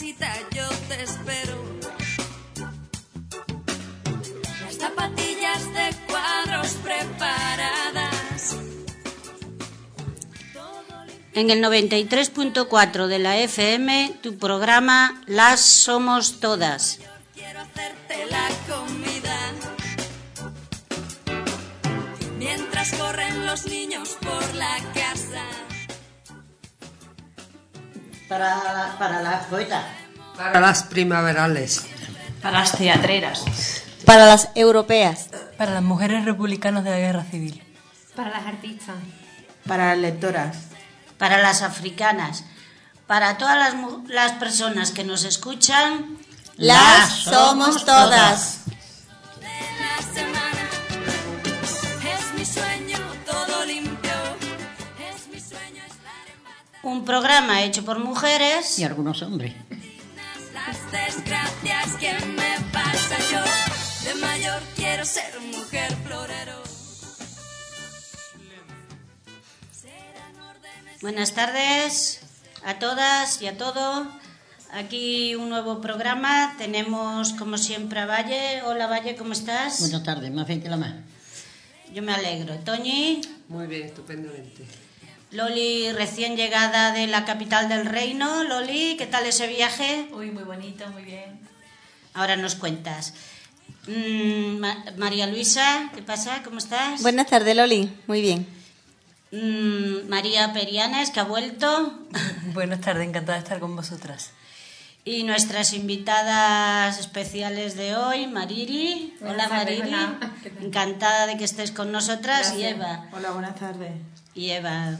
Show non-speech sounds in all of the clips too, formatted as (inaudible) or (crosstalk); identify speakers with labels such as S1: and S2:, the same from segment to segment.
S1: yo te espero. Las zapatillas de cuadros preparadas.
S2: En el 93.4 de la FM, tu programa Las Somos Todas.
S3: Para, para las poetas.
S4: Para las primaverales.
S5: Para las teatreras.
S6: Para las europeas.
S7: Para las mujeres republicanas de la guerra civil.
S8: Para las artistas.
S9: Para las lectoras.
S2: Para las africanas. Para todas las, las personas que nos escuchan.
S6: Las somos todas.
S2: Un programa hecho por mujeres.
S3: Y algunos hombres.
S1: Las desgracias que me pasa yo. De mayor quiero ser mujer florero. Serán órdenes.
S2: Buenas tardes a todas y a todo. Aquí un nuevo programa. Tenemos, como siempre, a Valle. Hola, Valle, ¿cómo estás?
S3: Buenas tardes, más bien que la más.
S2: Yo me alegro. Toñi,
S4: Muy bien, estupendamente.
S2: Loli, recién llegada de la capital del reino. Loli, ¿qué tal ese viaje?
S5: Uy, muy bonito, muy bien.
S2: Ahora nos cuentas. Mm, Ma- María Luisa, ¿qué pasa? ¿Cómo estás?
S6: Buenas tardes, Loli. Muy bien.
S2: Mm, María Perianes, que ha vuelto. (laughs)
S7: Buenas tardes, encantada de estar con vosotras.
S2: Y nuestras invitadas especiales de hoy, Mariri.
S8: Buenas
S2: Hola
S8: tardes,
S2: Mariri.
S8: hola.
S2: Encantada de que estés con nosotras. Y. Eva.
S9: Hola, buenas tardes.
S2: Y Eva.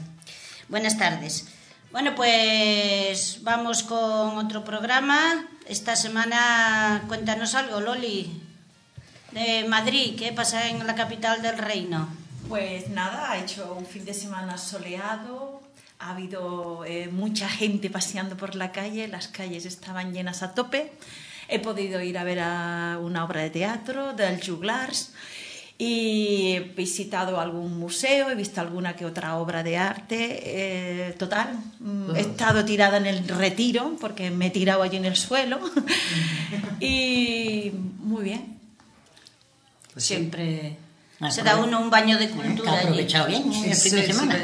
S2: Buenas tardes. Bueno, pues vamos con otro programa. Esta semana cuéntanos algo, Loli. De Madrid, ¿qué pasa en la capital del reino?
S5: Pues nada, ha hecho un fin de semana soleado, ha habido eh, mucha gente paseando por la calle, las calles estaban llenas a tope. He podido ir a ver a una obra de teatro del Juglars y he visitado algún museo, he visto alguna que otra obra de arte. eh, total, mm, he estado tirada en el retiro porque me he tirado allí en el suelo. (laughs) y muy bien.
S4: Pues sí.
S2: Siempre
S3: Ah,
S2: se da uno un baño de
S3: ha
S2: cultura allí.
S3: aprovechado bien
S4: Sí,
S3: el
S4: sí,
S3: fin de
S4: sí,
S3: semana.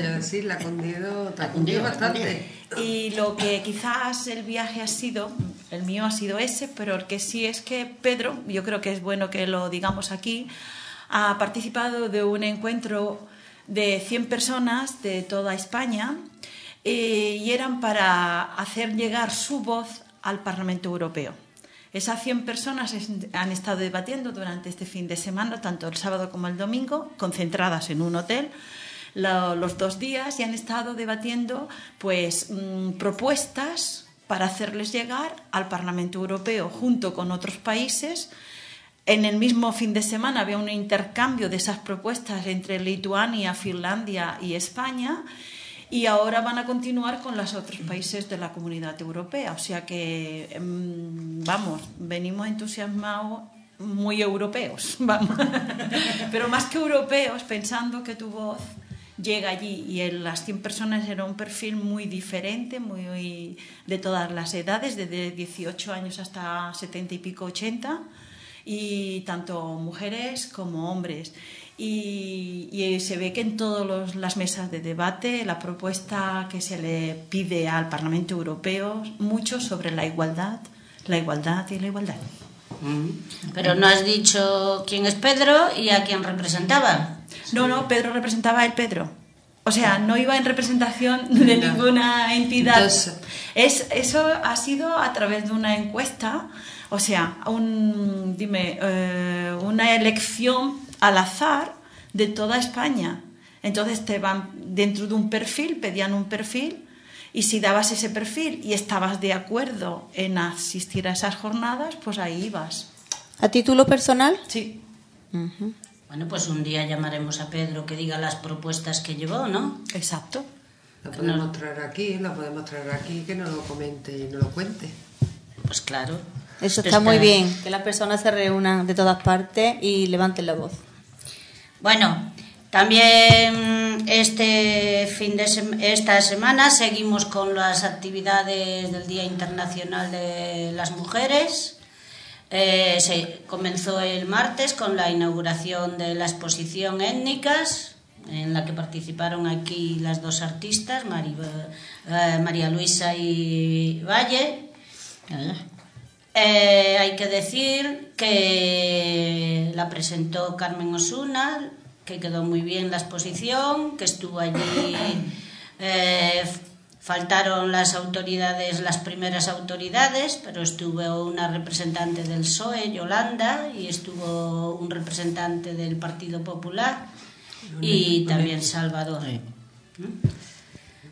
S4: la ha cundido, te ha
S3: Ha
S4: cundido
S3: cundido, ha
S4: bastante.
S5: Y lo que quizás el viaje ha sido, el mío ha sido ese, pero el que sí es que Pedro, yo creo que es bueno que lo digamos aquí, ha participado de un encuentro de 100 personas de toda España eh, y eran para hacer llegar su voz al Parlamento Europeo. Esas 100 personas han estado debatiendo durante este fin de semana, tanto el sábado como el domingo, concentradas en un hotel lo- los dos días y han estado debatiendo pues mm, propuestas para hacerles llegar al Parlamento Europeo junto con otros países. En el mismo fin de semana había un intercambio de esas propuestas entre Lituania, Finlandia y España y ahora van a continuar con los otros países de la comunidad europea. O sea que, em, vamos, venimos entusiasmados muy europeos, (laughs) vamos. Pero más que europeos, pensando que tu voz llega allí y en las 100 personas era un perfil muy diferente, muy de todas las edades, desde 18 años hasta 70 y pico, 80, y tanto mujeres como hombres. Y, y se ve que en todas las mesas de debate la propuesta que se le pide al Parlamento Europeo mucho sobre la igualdad, la igualdad y la igualdad.
S2: Pero no has dicho quién es Pedro y a quién representaba.
S5: No, no, Pedro representaba el Pedro. O sea, no iba en representación de
S4: No.
S5: ninguna entidad.
S4: Entonces-
S5: Es, eso ha sido a través de una encuesta, o sea, un, dime, eh, una elección al azar de toda España. Entonces te van dentro de un perfil, pedían un perfil, y si dabas ese perfil y estabas de acuerdo en asistir a esas jornadas, pues ahí ibas.
S6: ¿A título personal?
S5: Sí.
S2: Bueno, pues un día llamaremos a Pedro que diga las propuestas que llevó, ¿no?
S5: Exacto.
S4: Lo podemos traer aquí, lo podemos traer aquí, que nos lo comente y nos lo cuente.
S2: Pues claro.
S6: Eso está muy bien, que las personas se reúnan de todas partes y levanten la voz.
S2: Bueno, también este fin de sem- esta semana seguimos con las actividades del Día Internacional de las Mujeres. Eh, se comenzó el martes con la inauguración de la exposición Étnicas, en la que participaron aquí las dos artistas, eh, María Luisa y Valle. Eh, hay que decir que la presentó Carmen Osuna, que quedó muy bien la exposición, que estuvo allí. (coughs) eh, faltaron las autoridades, las primeras autoridades, pero estuvo una representante del PSOE, Yolanda, y estuvo un representante del Partido Popular y también Salvador.
S3: Sí.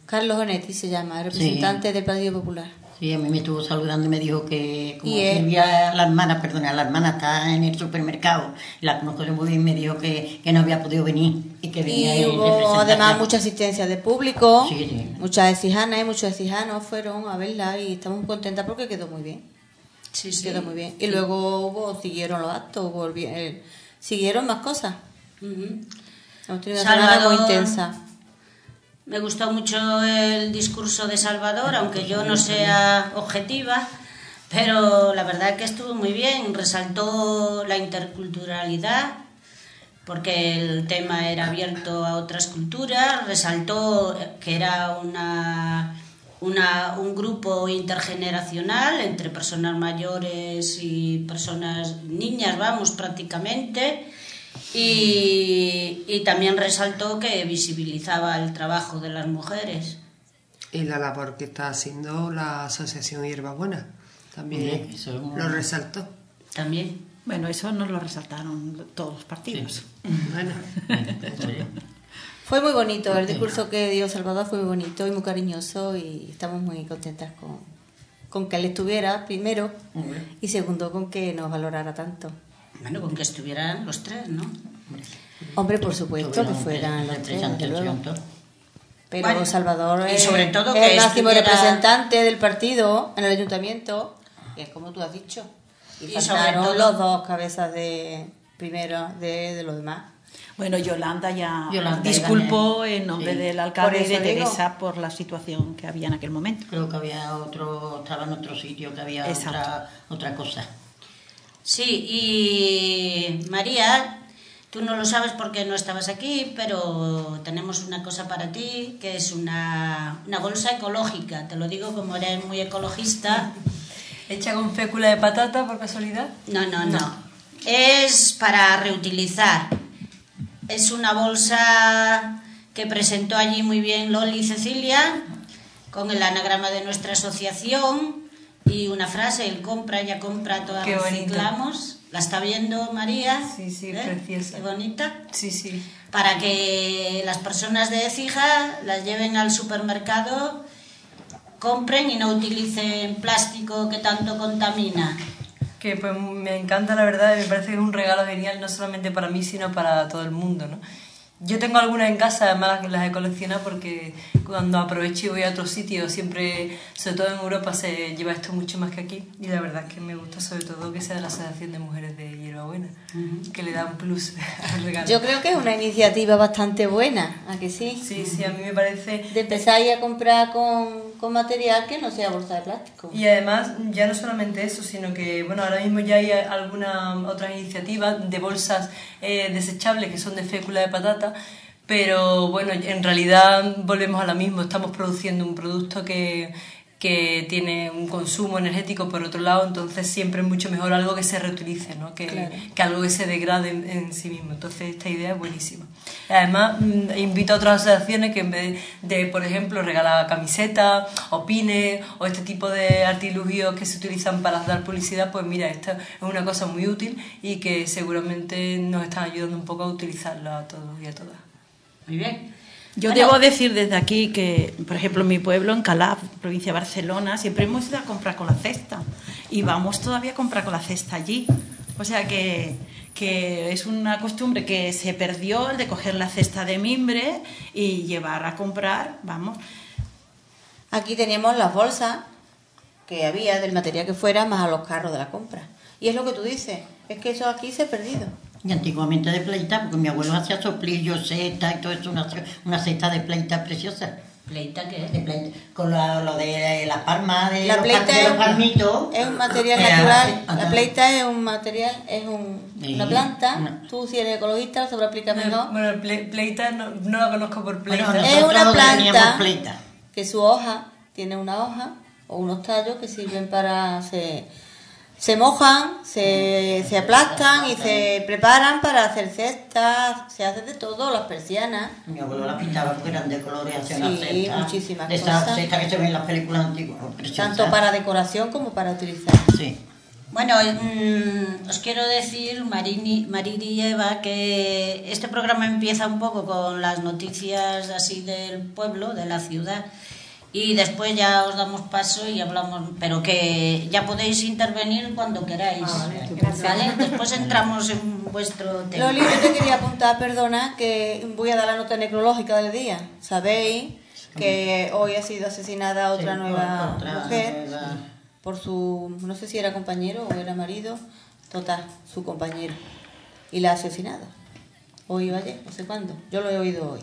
S6: Carlos Onetti se llama, representante del Partido Popular.
S3: Sí, a mí me estuvo saludando y me dijo que como
S6: Y, eh,
S3: que vivía la hermana, perdona, la hermana está en el supermercado y la conozco yo muy bien, me dijo que, que no había podido venir y que venía
S6: Y hubo además mucha asistencia de público,
S3: Sí, sí.
S6: muchas exijanas y muchos exijanos fueron a verla y estamos contentas porque quedó muy bien.
S2: Sí, sí.
S6: Quedó muy bien. Y luego hubo, siguieron los actos, vi- el- siguieron más cosas.
S2: Ujú.
S6: Hemos tenido una semana muy intensa.
S2: Me gustó mucho el discurso de Salvador, aunque yo no sea objetiva, pero la verdad que estuvo muy bien. Resaltó la interculturalidad, porque el tema era abierto a otras culturas. Resaltó que era una, una- un grupo intergeneracional entre personas mayores y personas niñas, vamos, prácticamente. Y, y también resaltó que visibilizaba el trabajo de las mujeres.
S4: Y la labor que está haciendo la Asociación Hierba Buena. También
S3: eso es
S4: lo resaltó.
S2: También.
S5: Bueno, eso nos lo resaltaron todos los partidos.
S4: Bueno, (laughs)
S6: Fue muy bonito, el discurso que dio Salvador fue muy bonito y muy cariñoso y estamos muy contentas con, con que él estuviera, primero, y segundo, con que nos valorara tanto.
S2: Bueno, con que estuvieran los tres, ¿no?
S6: Hombre, por supuesto que fueran los tres. Pero
S2: Bueno,
S6: Salvador
S2: y
S6: es,
S2: sobre todo
S6: es el máximo
S2: estuviera-
S6: representante del partido en el ayuntamiento, que es como tú has dicho. Y,
S2: Y
S6: faltaron
S2: todo-
S6: los dos cabezas de primero de, de los demás.
S5: Bueno, Yolanda ya
S3: Yolanda
S5: disculpó en nombre
S3: Sí.
S5: del alcalde y de
S6: digo.
S5: Teresa por la situación que había en aquel momento.
S3: Creo que había otro, estaba en otro sitio, que había
S5: Exacto.
S3: otra, otra cosa.
S2: Sí, y María, tú no lo sabes porque no estabas aquí, pero tenemos una cosa para ti, que es una, una bolsa ecológica. Te lo digo como eres muy ecologista. (laughs)
S7: ¿Hecha con fécula de patata por casualidad?
S2: No, no, no. Es para reutilizar. Es una bolsa que presentó allí muy bien Loli Cecilia, con el anagrama de nuestra asociación y una frase, el compra, ya compra, todas
S7: Qué bonito.
S2: reciclamos. ¿La está viendo María?
S7: Sí, sí,
S2: ¿Eh?
S7: preciosa.
S2: Qué bonita.
S7: Sí, sí.
S2: Para que las personas de Écija las lleven al supermercado, compren y no utilicen plástico que tanto contamina.
S7: Que pues me encanta la verdad, me parece que es un regalo genial no solamente para mí, sino para todo el mundo, ¿no? Yo tengo algunas en casa, además las he coleccionado porque cuando aprovecho y voy a otro sitio, siempre, sobre todo en Europa, se lleva esto mucho más que aquí. Y la verdad es que me gusta sobre todo que sea de la Asociación de Mujeres de Hierbabuena, que le da un plus (laughs) al regalo.
S6: Yo creo que es una iniciativa bastante buena, ¿a que sí?
S7: Sí, sí, a mí me parece
S6: De empezar a comprar con, con material que no sea bolsa de plástico.
S7: Y además, ya no solamente eso, sino que, bueno, ahora mismo ya hay alguna otra iniciativa de bolsas eh, desechables que son de fécula de patata, pero bueno, en realidad volvemos a lo mismo, estamos produciendo un producto que, que tiene un consumo energético por otro lado, entonces siempre es mucho mejor algo que se reutilice, ¿no? que,
S6: Claro.
S7: que algo que se degrade en, en sí mismo. Entonces esta idea es buenísima. Además, mm, invito a otras asociaciones que en vez de, por ejemplo, regalar camisetas o pines o este tipo de artilugios que se utilizan para dar publicidad, pues mira, esta es una cosa muy útil y que seguramente nos están ayudando un poco a utilizarla a todos y a todas.
S2: Muy bien.
S5: Yo
S2: Bueno,
S5: debo decir desde aquí que, por ejemplo, en mi pueblo, en Calaf, provincia de Barcelona, siempre hemos ido a comprar con la cesta y vamos todavía a comprar con la cesta allí. O sea que, que es una costumbre que se perdió el de coger la cesta de mimbre y llevar a comprar, vamos.
S6: Aquí teníamos las bolsas que había del material que fuera más a los carros de la compra. Y es lo que tú dices, es que eso aquí se ha perdido.
S3: Y antiguamente de pleita, porque mi abuelo hacía soplillos, setas y todo eso, una, una cesta de pleita preciosa.
S2: ¿Pleita qué?
S3: De pleita, con lo, lo de la palma de
S6: La
S3: los,
S6: pleita
S3: par- de
S6: es-
S3: los palmitos.
S6: Es un material
S3: Era-
S6: natural.
S3: ah,
S6: La pleita es un material, es un-
S3: Sí.
S6: una planta.
S3: Una-
S6: Tú si eres ecologista se lo explica mejor.
S7: Bueno, el ple- pleita no, no la conozco por pleita.
S3: Bueno,
S6: Es una planta
S3: pleita.
S6: que su hoja tiene una hoja o unos tallos que sirven para se, se mojan, se, se aplastan y se preparan para hacer cestas, se hace de todo, las persianas.
S3: Mi abuelo las pintaba porque eran de colores, hacía
S6: Sí,
S3: una cesta.
S6: muchísimas
S3: De esas
S6: cosas.
S3: cestas que se ven en las películas antiguas.
S6: Tanto para decoración como para utilizar.
S3: Sí.
S2: Bueno, mm, os quiero decir, Marini, Mariri y Eva, que este programa empieza un poco con las noticias así del pueblo, de la ciudad, y después ya os damos paso y hablamos, pero que ya podéis intervenir cuando queráis. ¿vale? Después entramos en vuestro tema.
S6: Loli, yo te quería apuntar, perdona, que voy a dar la nota necrológica del día. Sabéis que hoy ha sido asesinada otra
S3: Sí,
S6: nueva
S3: otra
S6: mujer
S3: nueva-
S6: por su, no sé si era compañero o era marido, total, su compañero. Y la ha asesinado. Hoy o ayer, no sé cuándo. Yo lo he oído hoy.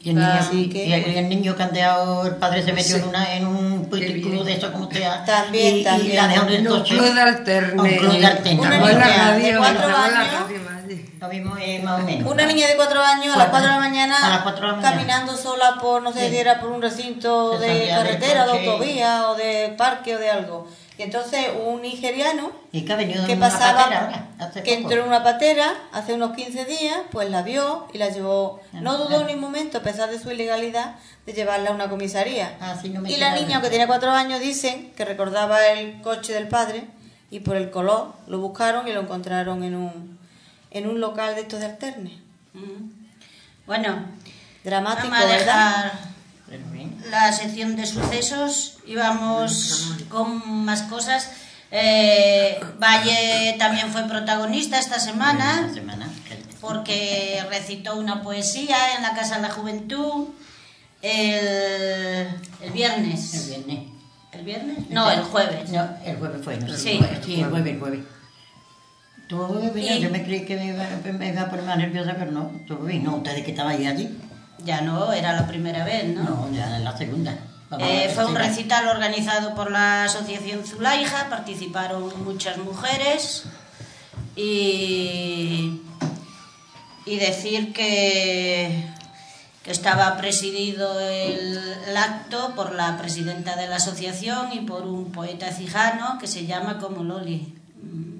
S3: Y el, niño,
S6: que-
S3: y el, y el niño que han dejado, el padre se metió en, una, en un puticlub de eso, como sea.
S6: También,
S3: y,
S6: también.
S3: Y la dejó en el
S4: un club de alterne.
S3: Un club de alterne.
S6: Una niña de cuatro años.
S3: Lo mismo es más o menos.
S6: Una niña de cuatro años a las
S3: Cuatro.
S6: de la mañana,
S3: A las cuatro de la mañana.
S6: caminando sola por, no sé
S3: Sí.
S6: si era por un recinto
S3: Se
S6: de carretera, de autovía o de parque o de algo. Y entonces un nigeriano
S3: Y que ha venido de
S6: que
S3: una
S6: pasaba,
S3: patera ahora, hace
S6: que
S3: poco.
S6: entró en una patera hace unos 15 días, pues la vio y la llevó.
S3: Ah,
S6: No dudó ni un momento, a pesar de su ilegalidad, de llevarla a una comisaría.
S3: Ah, sí, no me
S6: y la niña, aunque tenía cuatro años, dicen que recordaba el coche del padre y por el color lo buscaron y lo encontraron en un, en un local de estos de alterne.
S2: Bueno,
S6: Dramático,
S2: vamos a
S6: ¿verdad?
S2: dejar. La sección de sucesos y vamos con más cosas. Eh, Valle también fue protagonista esta semana porque recitó una poesía en la Casa de la Juventud el, el viernes.
S3: El viernes.
S2: ¿El viernes? No, el jueves.
S3: No, el jueves fue, no.
S2: Sí.
S3: el jueves, Sí, el jueves, el jueves. Todo bien, yo me creí que me iba, me iba a poner más nerviosa, pero no, todo bien. No, ustedes que estaban allí.
S2: Ya no, era la primera vez, ¿no?
S3: No, ya en la segunda.
S2: Eh, fue un recital organizado por la Asociación Zulaija, participaron muchas mujeres y, y decir que, que estaba presidido el, el acto por la presidenta de la asociación y por un poeta cijano que se llama como Loli,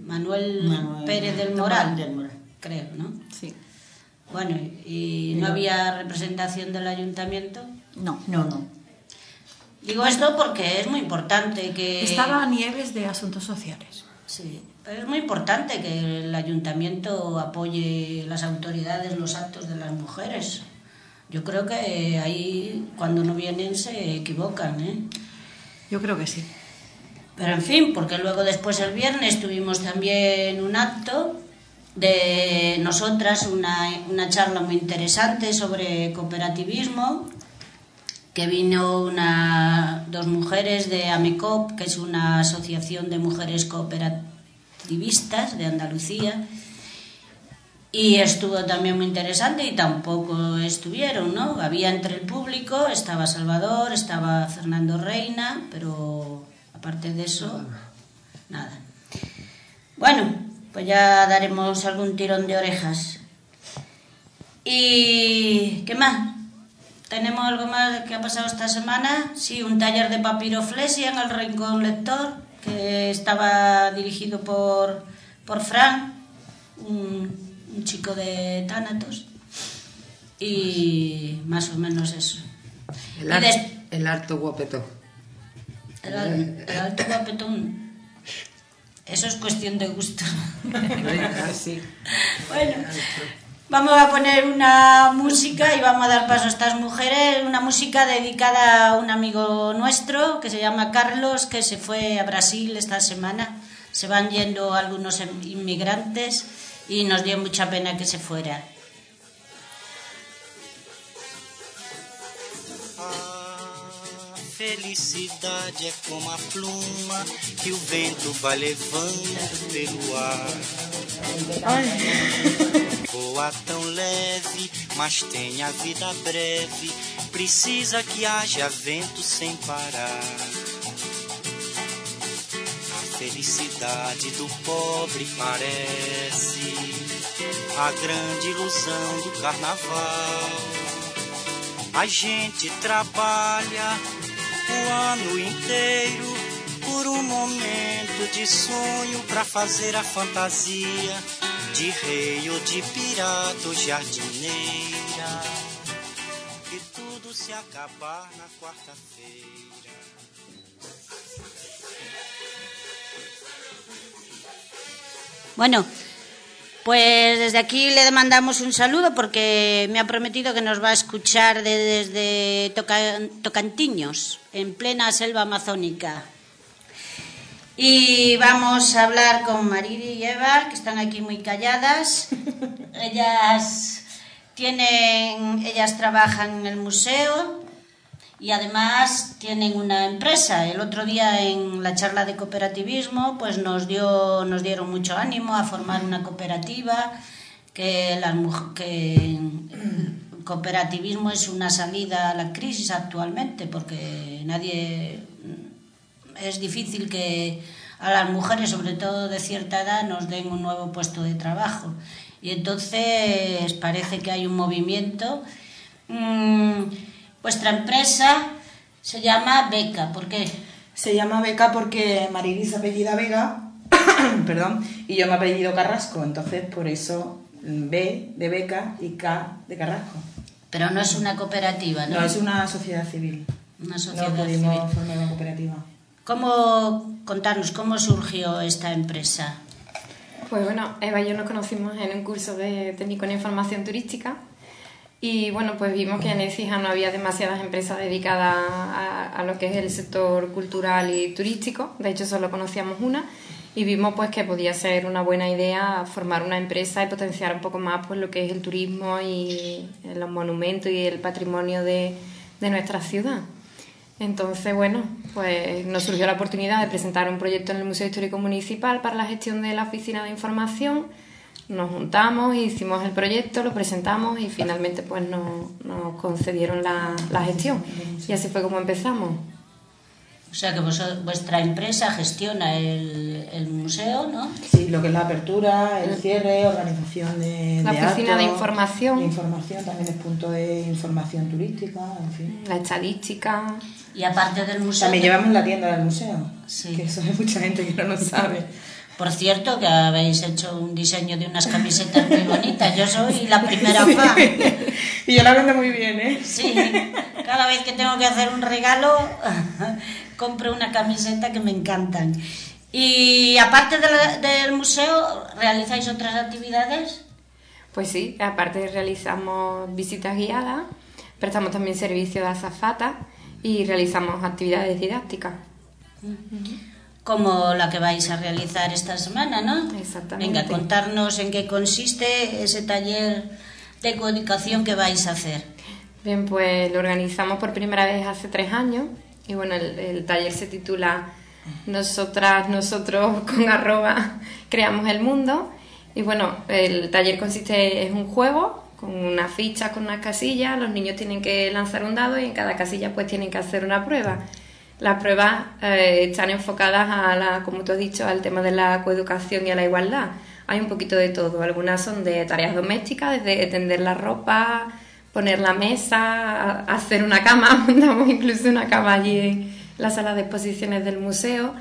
S2: Manuel,
S3: Manuel
S2: Pérez del Moral,
S3: del Moral.
S2: creo, ¿no?
S5: Sí.
S2: Bueno, y no había representación del ayuntamiento.
S5: No.
S3: No, no.
S2: Digo esto porque es muy importante que...
S5: Estaba Nieves de Asuntos Sociales.
S2: Sí, pero es muy importante que el ayuntamiento apoye las autoridades los actos de las mujeres. Yo creo que ahí cuando no vienen se equivocan, ¿eh?
S5: Yo creo que sí.
S2: Pero en fin, porque luego después el viernes tuvimos también un acto de nosotras, una, una charla muy interesante sobre cooperativismo, que vino una, dos mujeres de AMECOP, que es una asociación de mujeres cooperativistas de Andalucía, y estuvo también muy interesante y tampoco estuvieron, ¿no? Había entre el público, estaba Salvador, estaba Fernando Reina, pero aparte de eso, nada. Bueno, pues ya daremos algún tirón de orejas. ¿Y qué más? ¿Tenemos algo más que ha pasado esta semana? Sí, un taller de papiroflesia en el Rincón Lector, que estaba dirigido por, por Fran, un, un chico de Tánatos. Y más o menos eso.
S4: El, ar- el harto guapetón.
S2: El, el alto guapetón. Eso es cuestión de gusto. Bueno, vamos a poner una música y vamos a dar paso a estas mujeres. Una música dedicada a un amigo nuestro que se llama Carlos, que se fue a Brasil esta semana. Se van yendo algunos em- inmigrantes y nos dio mucha pena que se fuera.
S8: Felicidade é como a pluma que o vento vai levando pelo ar. Voa tão leve, mas tem a vida breve. Precisa que haja vento sem parar. A felicidade do pobre parece a grande ilusão do carnaval. A gente trabalha o ano inteiro por um momento de sonho pra fazer a fantasia de rei ou de pirata ou jardineira. E tudo se acabar na quarta-feira.
S2: Bueno, pues desde aquí le mandamos un saludo porque me ha prometido que nos va a escuchar de- desde Toca- Tocantiños, en plena selva amazónica. Y vamos a hablar con Mariri y Eva, que están aquí muy calladas. (laughs) Ellas tienen, ellas trabajan en el museo y además tienen una empresa. El otro día en la charla de cooperativismo, pues nos dio, nos dieron mucho ánimo a formar una cooperativa que las que el cooperativismo es una salida a la crisis actualmente porque nadie es difícil que a las mujeres, sobre todo de cierta edad, nos den un nuevo puesto de trabajo. Y entonces parece que hay un movimiento. Mm, vuestra empresa se llama Beca, ¿por qué?
S9: Se llama Beca porque Mariris apellida Vega, (coughs) perdón, y yo me apellido Carrasco, entonces por eso mm, B de Beca y K de Carrasco.
S2: Pero no es una cooperativa, ¿no?
S9: No, es una sociedad civil.
S2: Una sociedad
S9: no pudimos formar una cooperativa.
S2: ¿Cómo contarnos cómo surgió esta empresa?
S10: Pues bueno, Eva y yo nos conocimos en un curso de técnico en información turística y bueno, pues vimos que en Ecija no había demasiadas empresas dedicadas a, a lo que es el sector cultural y turístico, de hecho solo conocíamos una y vimos pues que podía ser una buena idea formar una empresa y potenciar un poco más pues lo que es el turismo y los monumentos y el patrimonio de, de nuestra ciudad. Entonces, bueno, pues nos surgió la oportunidad de presentar un proyecto en el Museo Histórico Municipal para la gestión de la oficina de información. Nos juntamos, hicimos el proyecto, lo presentamos y finalmente pues nos, nos concedieron la, la gestión. Y así fue como empezamos.
S2: O sea que vos- vuestra empresa gestiona el, el museo, ¿no?
S9: Sí, lo que es la apertura, el cierre, organización de,
S10: La
S9: de
S10: oficina
S9: actos,
S10: de información.
S9: de información, también es punto de información turística, en fin.
S10: La estadística.
S2: Y aparte del museo...
S9: También llevamos la tienda del museo,
S2: Sí.
S9: que eso hay mucha gente que no lo (laughs) sabe.
S2: Por cierto, que habéis hecho un diseño de unas camisetas muy bonitas. Yo soy la primera fan.
S9: y yo la vendo muy bien, ¿eh?
S2: Sí, cada vez que tengo que hacer un regalo, (laughs) compro una camiseta que me encantan. Y aparte de la- del museo, ¿realizáis otras actividades?
S10: Pues sí, aparte realizamos visitas guiadas, prestamos también servicio de azafata y realizamos actividades didácticas.
S2: Como la que vais a realizar esta semana, ¿no?
S10: Exactamente.
S2: Venga, contarnos en qué consiste ese taller de coeducación que vais a hacer.
S10: Bien, pues lo organizamos por primera vez hace tres años y bueno, el, el taller se titula Nosotras, nosotros con arroba creamos el mundo y bueno, el taller consiste, es un juego con unas fichas, con unas casillas, los niños tienen que lanzar un dado y en cada casilla pues tienen que hacer una prueba. Las pruebas eh, están enfocadas a la, como tú has dicho, al tema de la coeducación y a la igualdad. Hay un poquito de todo. Algunas son de tareas domésticas, desde tender la ropa, poner la mesa, hacer una cama. (laughs) Montamos incluso una cama allí en la sala de exposiciones del museo.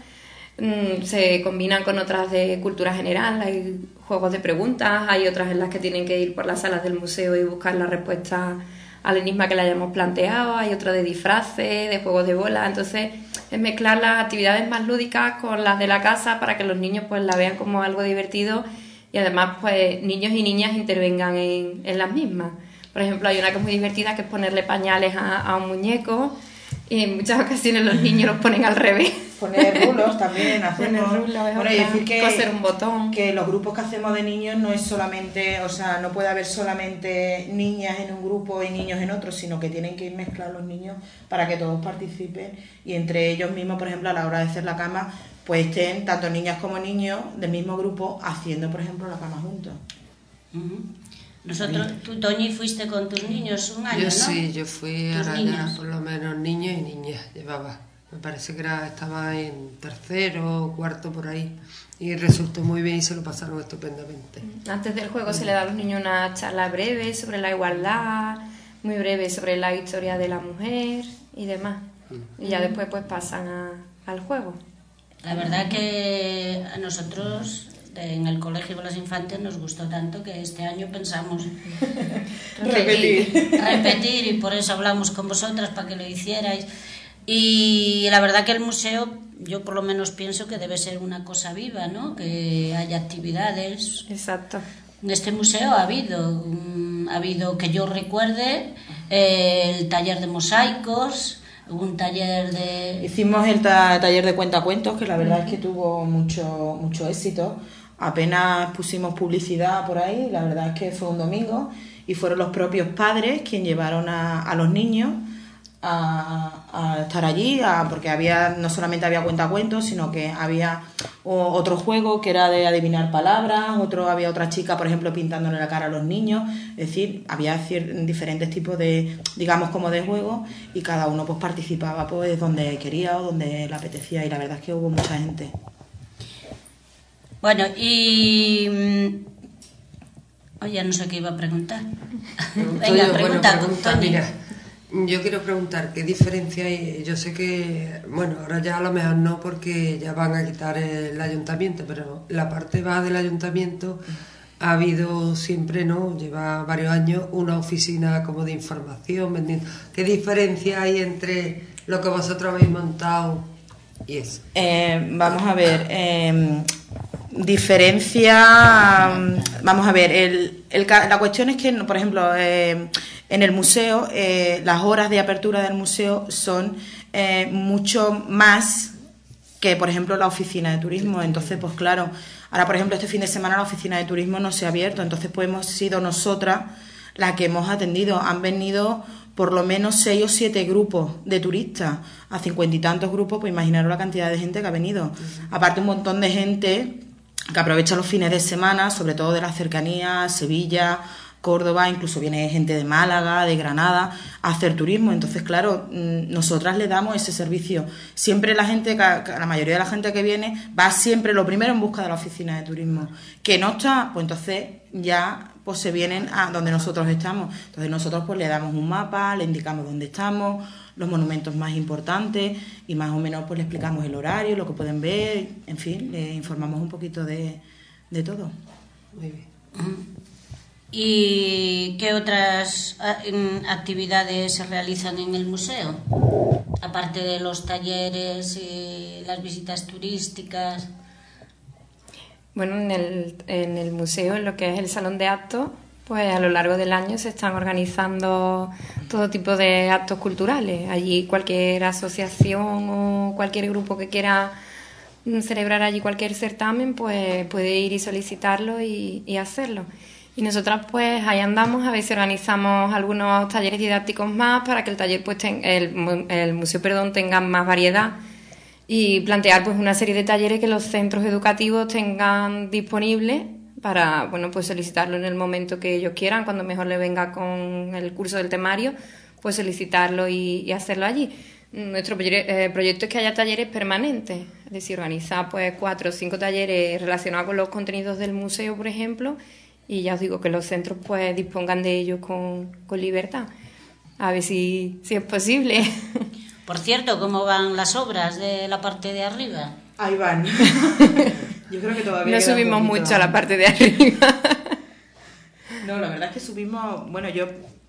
S10: Mm, Se combinan con otras de cultura general. Hay juegos de preguntas, hay otras en las que tienen que ir por las salas del museo y buscar la respuesta al enigma que le hayamos planteado, hay otro de disfraces, de juegos de bola, entonces es mezclar las actividades más lúdicas con las de la casa para que los niños pues la vean como algo divertido. Y además pues niños y niñas intervengan en, en las mismas. Por ejemplo, hay una que es muy divertida que es ponerle pañales a, a un muñeco Y en muchas ocasiones los niños los ponen al revés.
S9: Poner rulos también, (laughs) hacemos.
S10: Poner rulos
S9: bueno, y decir que,
S10: Coser un botón.
S9: que los grupos que hacemos de niños no es solamente, o sea, no puede haber solamente niñas en un grupo y niños en otro, sino que tienen que ir mezclados los niños para que todos participen y entre ellos mismos, por ejemplo, a la hora de hacer la cama, pues estén tanto niñas como niños del mismo grupo haciendo, por ejemplo, la cama juntos.
S2: Nosotros, tú, Toñi, fuiste con tus niños un año,
S4: Yo
S2: ¿no?
S4: sí, yo fui
S2: niños.
S4: ya por lo menos niños y niñas llevaba. Me parece que era, estaba en tercero o cuarto por ahí. Y resultó muy bien y se lo pasaron estupendamente.
S10: Antes del juego se le da a los niños una charla breve sobre la igualdad, muy breve sobre la historia de la mujer y demás. Y ya después pues pasan a- al juego.
S2: La verdad que a nosotros en el Colegio de los Infantes nos gustó tanto que este año pensamos (laughs)
S9: Repetir.
S2: repetir y por eso hablamos con vosotras para que lo hicierais. Y la verdad que el museo, yo por lo menos pienso que debe ser una cosa viva, ¿no? Que haya actividades.
S10: Exacto.
S2: En este museo ha habido, mm, ha habido que yo recuerde, eh, el taller de mosaicos, un taller de...
S9: Hicimos el ta- taller de cuentacuentos, que la verdad es que tuvo mucho, mucho éxito. Apenas pusimos publicidad por ahí, la verdad es que fue un domingo y fueron los propios padres quienes llevaron a, a los niños a, estar allí, a- porque había no solamente había cuentacuentos, sino que había otro juego que era de adivinar palabras, otro había otra chica, por ejemplo, pintándole la cara a los niños, es decir, había diferentes tipos de, digamos, como de juegos y cada uno pues participaba pues donde quería o donde le apetecía y la verdad es que hubo mucha gente.
S2: Bueno, y... mm, Oye, no sé qué iba a preguntar. Venga,
S4: yo, bueno,
S2: pregunta,
S4: pregunta,
S2: Toñi.
S4: mira, yo quiero preguntar qué diferencia hay. Yo sé que, bueno, ahora ya a lo mejor no porque ya van a quitar el ayuntamiento, pero la parte baja del ayuntamiento ha habido siempre, ¿no? Lleva varios años una oficina como de información vendiendo. ¿Qué diferencia hay entre lo que vosotros habéis montado
S9: Eh, vamos a ver, eh, diferencia, mm, vamos a ver, el, el la cuestión es que, por ejemplo, en el museo, eh, las horas de apertura del museo son eh, mucho más que, por ejemplo, la oficina de turismo. Entonces, pues claro, ahora, por ejemplo, este fin de semana la oficina de turismo no se ha abierto, entonces pues hemos sido nosotras las que hemos atendido. Han venido por lo menos seis o siete grupos de turistas, a cincuenta y tantos grupos, pues imaginaros la cantidad de gente que ha venido. Aparte un montón de gente que aprovecha los fines de semana, sobre todo de la cercanía, Sevilla, Córdoba, incluso viene gente de Málaga, de Granada, a hacer turismo. Entonces, claro, mm, nosotras le damos ese servicio. Siempre la gente, la mayoría de la gente que viene, va siempre lo primero en busca de la oficina de turismo. Que no está, pues entonces ya pues se vienen a donde nosotros estamos. Entonces nosotros pues le damos un mapa, le indicamos dónde estamos, los monumentos más importantes y más o menos pues le explicamos el horario, lo que pueden ver, en fin, le informamos un poquito de, de todo.
S4: Muy bien.
S2: ¿Y qué otras ah, actividades se realizan en el museo? Aparte de los talleres y las visitas turísticas.
S10: Bueno, en el, en el museo, en lo que es el salón de actos, pues a lo largo del año se están organizando todo tipo de actos culturales. Allí cualquier asociación o cualquier grupo que quiera celebrar allí cualquier certamen, pues puede ir y solicitarlo y, y hacerlo. Y nosotras pues ahí andamos, a si organizamos algunos talleres didácticos más para que el taller pues ten- el, el museo perdón tenga más variedad y plantear pues una serie de talleres que los centros educativos tengan disponibles para bueno pues solicitarlo en el momento que ellos quieran cuando mejor le venga con el curso del temario pues solicitarlo y, hacerlo allí. Nuestro eh, proyecto es que haya talleres permanentes es decir organizar pues cuatro o cinco talleres relacionados con los contenidos del museo por ejemplo y ya os digo que los centros pues dispongan de ellos con, con libertad. A ver si, si es posible (laughs)
S2: Por cierto, ¿cómo van las obras de la parte de arriba?
S9: Ahí van. (laughs) Yo creo que todavía
S10: no subimos mucho a la parte de arriba
S9: No, la verdad es que subimos, bueno, yo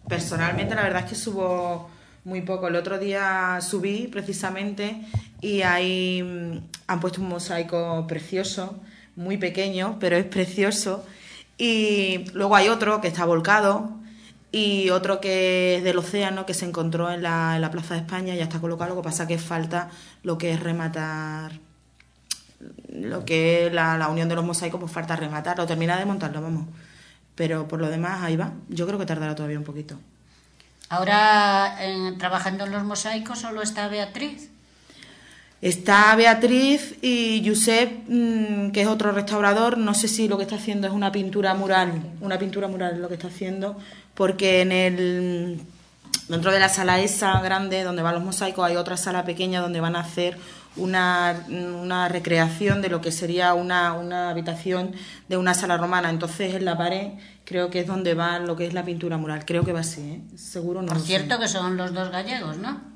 S9: personalmente la verdad es que subo muy poco. El otro día subí precisamente y ahí mm, han puesto un mosaico precioso, muy pequeño, pero es precioso. Y luego hay otro que está volcado y otro que es del océano que se encontró en la, Plaza de España, ya está colocado, lo que pasa que falta lo que es rematar lo que es la, unión de los mosaicos, pues falta rematarlo, termina de montarlo, vamos. Pero por lo demás, ahí va. Yo creo que tardará todavía un poquito.
S2: Ahora, en- trabajando en los mosaicos, solo está Beatriz.
S9: Está Beatriz y Josep, mm, que es otro restaurador. No sé si lo que está haciendo es una pintura mural. Una pintura mural es lo que está haciendo, porque en el dentro de la sala esa grande donde van los mosaicos hay otra sala pequeña donde van a hacer una, una recreación de lo que sería una, una habitación de una sala romana. Entonces en la pared creo que es donde va lo que es la pintura mural. Creo que va así, ¿eh? Seguro no.
S2: Por
S9: sé.
S2: cierto, que son los dos gallegos, ¿no?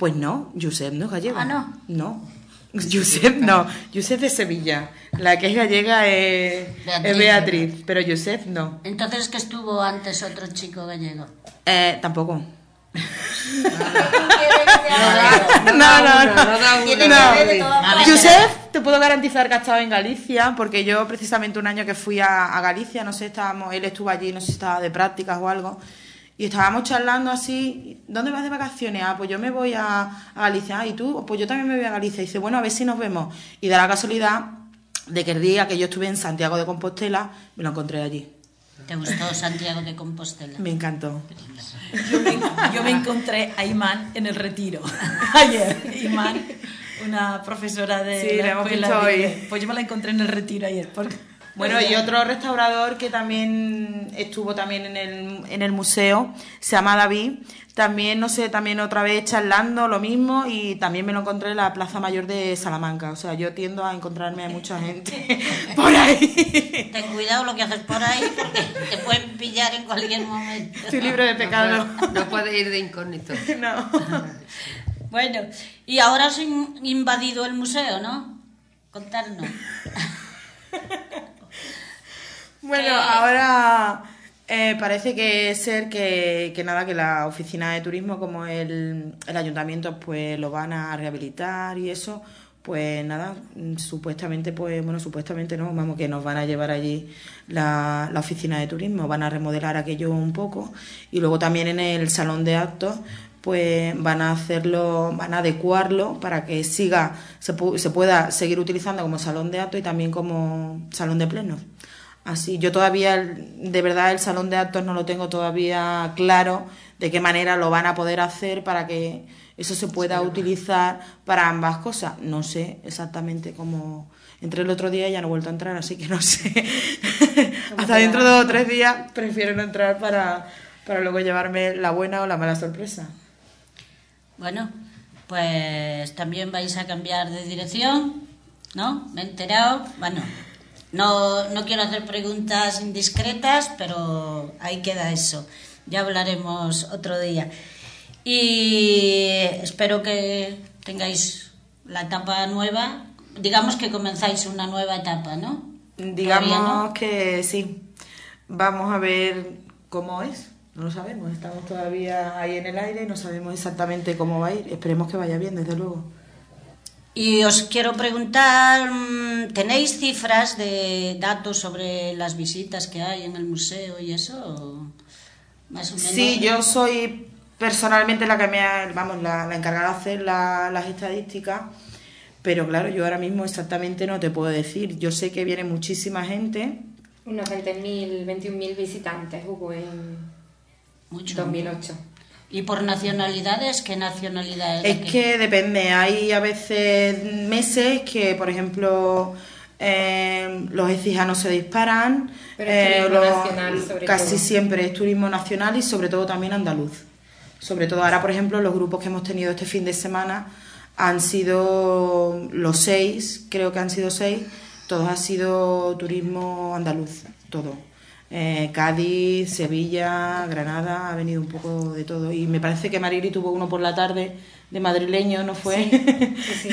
S9: Pues no, Josep no es gallego.
S2: Ah, ¿no?
S9: No. Josep no, Josep de Sevilla. La que es gallega es
S2: Beatriz.
S9: es Beatriz, pero Josep no.
S2: Entonces, que estuvo antes otro chico gallego.
S9: Eh, tampoco. (laughs)
S2: no,
S9: No, no. Josep, te puedo garantizar que ha estado en Galicia, porque yo precisamente un año que fui a, a Galicia, no sé, estábamos, él estuvo allí, no sé si estaba de prácticas o algo, y estábamos charlando así, ¿dónde vas de vacaciones? Ah, pues yo me voy a, a Galicia, ah, ¿y tú? Pues yo también me voy a Galicia. Y dice, bueno, a ver si nos vemos. Y da la casualidad de que el día que yo estuve en Santiago de Compostela, me lo encontré allí.
S2: ¿Te gustó Santiago de Compostela?
S9: Me encantó.
S5: Yo me, yo me encontré a Imán en el retiro (laughs) ayer. Imán, una profesora de
S9: Sí,
S5: la escuela. de-. Pues yo me la encontré en el retiro ayer. porque-
S9: Bueno, y otro restaurador que también estuvo también en el, en el museo, se llama David, también, no sé, también otra vez charlando lo mismo y también me lo encontré en la Plaza Mayor de Salamanca. O sea, yo tiendo a encontrarme a mucha gente (laughs) por ahí.
S2: Ten cuidado lo que haces por ahí porque te pueden pillar en cualquier momento.
S9: Estoy libre de pecado.
S4: No puede ir de incógnito. (laughs)
S9: No.
S2: Bueno, y ahora has in- invadido el museo, ¿no? Contarnos. (laughs)
S9: Bueno,
S2: Eh,
S9: ahora eh, parece que ser que, que nada, que la oficina de turismo como el, el ayuntamiento pues lo van a rehabilitar y eso, pues nada, mm, supuestamente pues, bueno, supuestamente no, vamos, que nos van a llevar allí la, la oficina de turismo, van a remodelar aquello un poco y luego también en el salón de actos pues van a hacerlo, van a adecuarlo para que siga, se, pu- se pueda seguir utilizando como salón de actos y también como salón de plenos. Así, yo todavía, de verdad, el salón de actos no lo tengo todavía claro de qué manera lo van a poder hacer para que eso se pueda utilizar para ambas cosas. No sé exactamente cómo. Entré el otro día y ya no he vuelto a entrar, así que no sé. (laughs) Hasta dentro de dos o tres días prefiero no entrar para, para luego llevarme la buena o la mala sorpresa.
S2: Bueno, pues también vais a cambiar de dirección, ¿no? Me he enterado. Bueno, no, no quiero hacer preguntas indiscretas, pero ahí queda eso. Ya hablaremos otro día. Y espero que tengáis la etapa nueva. Digamos que comenzáis una nueva etapa, ¿no?
S9: Digamos
S2: no.
S9: que sí. Vamos a ver cómo es. No lo sabemos. Estamos todavía ahí en el aire y no sabemos exactamente cómo va a ir. Esperemos que vaya bien, desde luego.
S2: Y os quiero preguntar, mm, ¿tenéis cifras de datos sobre las visitas que hay en el museo y eso? ¿O Más o menos.
S9: Sí, yo soy personalmente la que me ha, vamos, la, la encargada de hacer la- las estadísticas, pero claro, yo ahora mismo exactamente no te puedo decir. Yo sé que viene muchísima gente.
S10: Unos 20.000, 21.000 visitantes hubo en
S2: Mucho.
S10: 2008.
S2: ¿Y por nacionalidades? ¿Qué nacionalidad es?
S9: que depende, hay a veces meses que, por ejemplo, eh, los ecijanos se disparan,
S10: Pero es turismo
S9: los-
S10: nacional, sobre
S9: casi
S10: todo.
S9: siempre es turismo nacional y sobre todo también andaluz. Sobre todo ahora, por ejemplo, los grupos que hemos tenido este fin de semana han sido los seis, creo que han sido seis, todos ha sido turismo andaluz, todo. Eh, Cádiz, Sevilla, Granada, ha venido un poco de todo. Y me parece que Marili tuvo uno por la tarde de madrileño, ¿no fue?
S10: Sí, sí.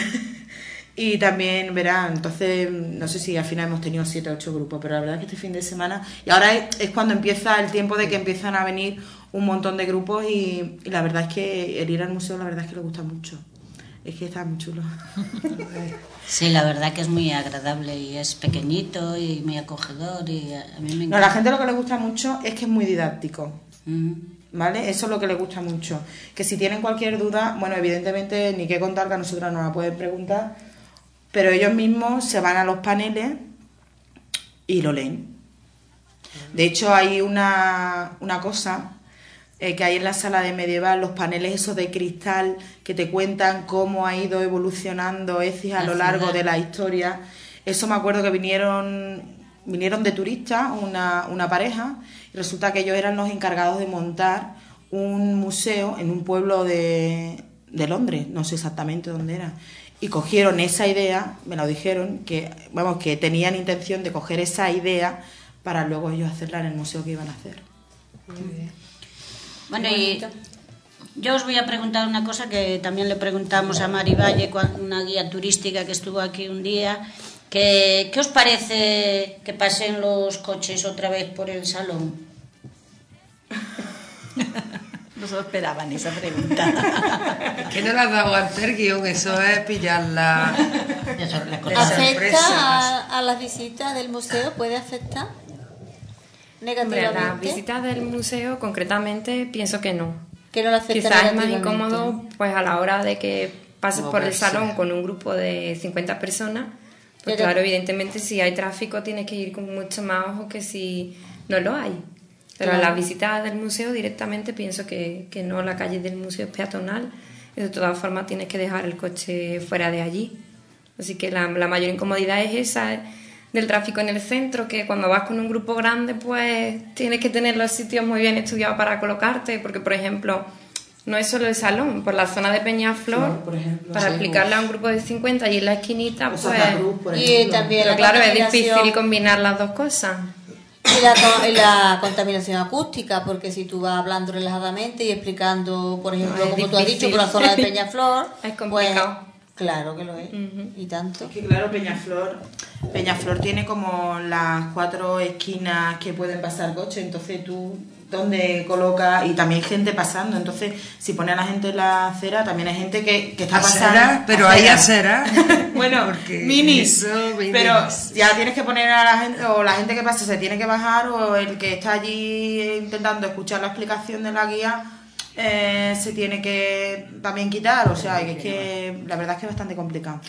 S10: (laughs)
S9: y también, verá, entonces, no sé si al final hemos tenido siete o ocho grupos, pero la verdad es que este fin de semana, y ahora es, es cuando empieza el tiempo de que empiezan a venir un montón de grupos y, y la verdad es que el ir al museo, la verdad es que le gusta mucho. Es que está muy chulo. (laughs)
S2: Sí, la verdad que es muy agradable y es pequeñito y muy acogedor y a mí me
S9: No, la gente lo que le gusta mucho es que es muy didáctico. ¿Vale? Eso es lo que les gusta mucho. Que si tienen cualquier duda, bueno, evidentemente ni que contar que a nosotras nos la pueden preguntar, pero ellos mismos se van a los paneles y lo leen. De hecho, hay una, una cosa eh, que hay en la sala de medieval, los paneles esos de cristal que te cuentan cómo ha ido evolucionando Écija a lo largo de la historia. Eso me acuerdo que vinieron, vinieron de turistas, una, una pareja, y resulta que ellos eran los encargados de montar un museo en un pueblo de, de Londres, no sé exactamente dónde era. Y cogieron esa idea, me lo dijeron, que, vamos, que tenían intención de coger esa idea para luego ellos hacerla en el museo que iban a hacer.
S2: Bueno, y yo os voy a preguntar una cosa que también le preguntamos a Mari Valle, una guía turística que estuvo aquí un día. Que, ¿Qué os parece que pasen los coches otra vez por el salón? (laughs)
S5: No se esperaban esa pregunta.
S4: Que no le has dado al hacer guion, eso es pillarla.
S6: ¿Afecta a, a las visitas del museo? ¿Puede afectar
S10: Hombre,
S6: negativamente?
S10: las visitas del museo concretamente pienso que no.
S6: Que no
S10: Quizás es más incómodo pues a la hora de que pases por el salón con un grupo de 50 personas. Pues
S6: Pero-
S10: claro, evidentemente si hay tráfico tienes que ir con mucho más ojo que si no lo hay. Pero
S6: Claro.
S10: las visitas del museo directamente pienso que, que no, la calle del museo es peatonal y de todas formas tienes que dejar el coche fuera de allí. Así que la, la mayor incomodidad es esa eh, del tráfico en el centro, que cuando vas con un grupo grande pues tienes que tener los sitios muy bien estudiados para colocarte, porque por ejemplo no es solo el salón, por la zona de Peñaflor,
S9: Flor, por ejemplo,
S10: para
S9: sí.
S10: explicarle a un grupo de 50 y en la esquinita
S9: O
S10: pues...
S9: Cruz, por
S6: Y
S9: ejemplo.
S6: también
S10: Pero
S6: la
S10: claro, es difícil combinar las dos cosas.
S6: Y la, co- y la contaminación acústica, porque si tú vas hablando relajadamente y explicando, por ejemplo, como tú has dicho, por la zona de Peñaflor, (laughs)
S10: Es
S6: pues,
S10: complicado.
S6: claro que lo es. Y tanto.
S9: Es que claro, Peñaflor, Peñaflor tiene como las cuatro esquinas que pueden pasar coches, entonces tú donde colocas y también hay gente pasando, entonces si pone a la gente en la acera, también hay gente que, que está
S4: Acera,
S9: pasando.
S4: pero hay acera. (laughs)
S9: Bueno,
S4: Porque
S9: mini,
S4: eso, mini.
S9: pero ya tienes que poner a la gente, o la gente que pasa se tiene que bajar, o el que está allí intentando escuchar la explicación de la guía eh, se tiene que también quitar, o sea, que es que la verdad es que es bastante complicado.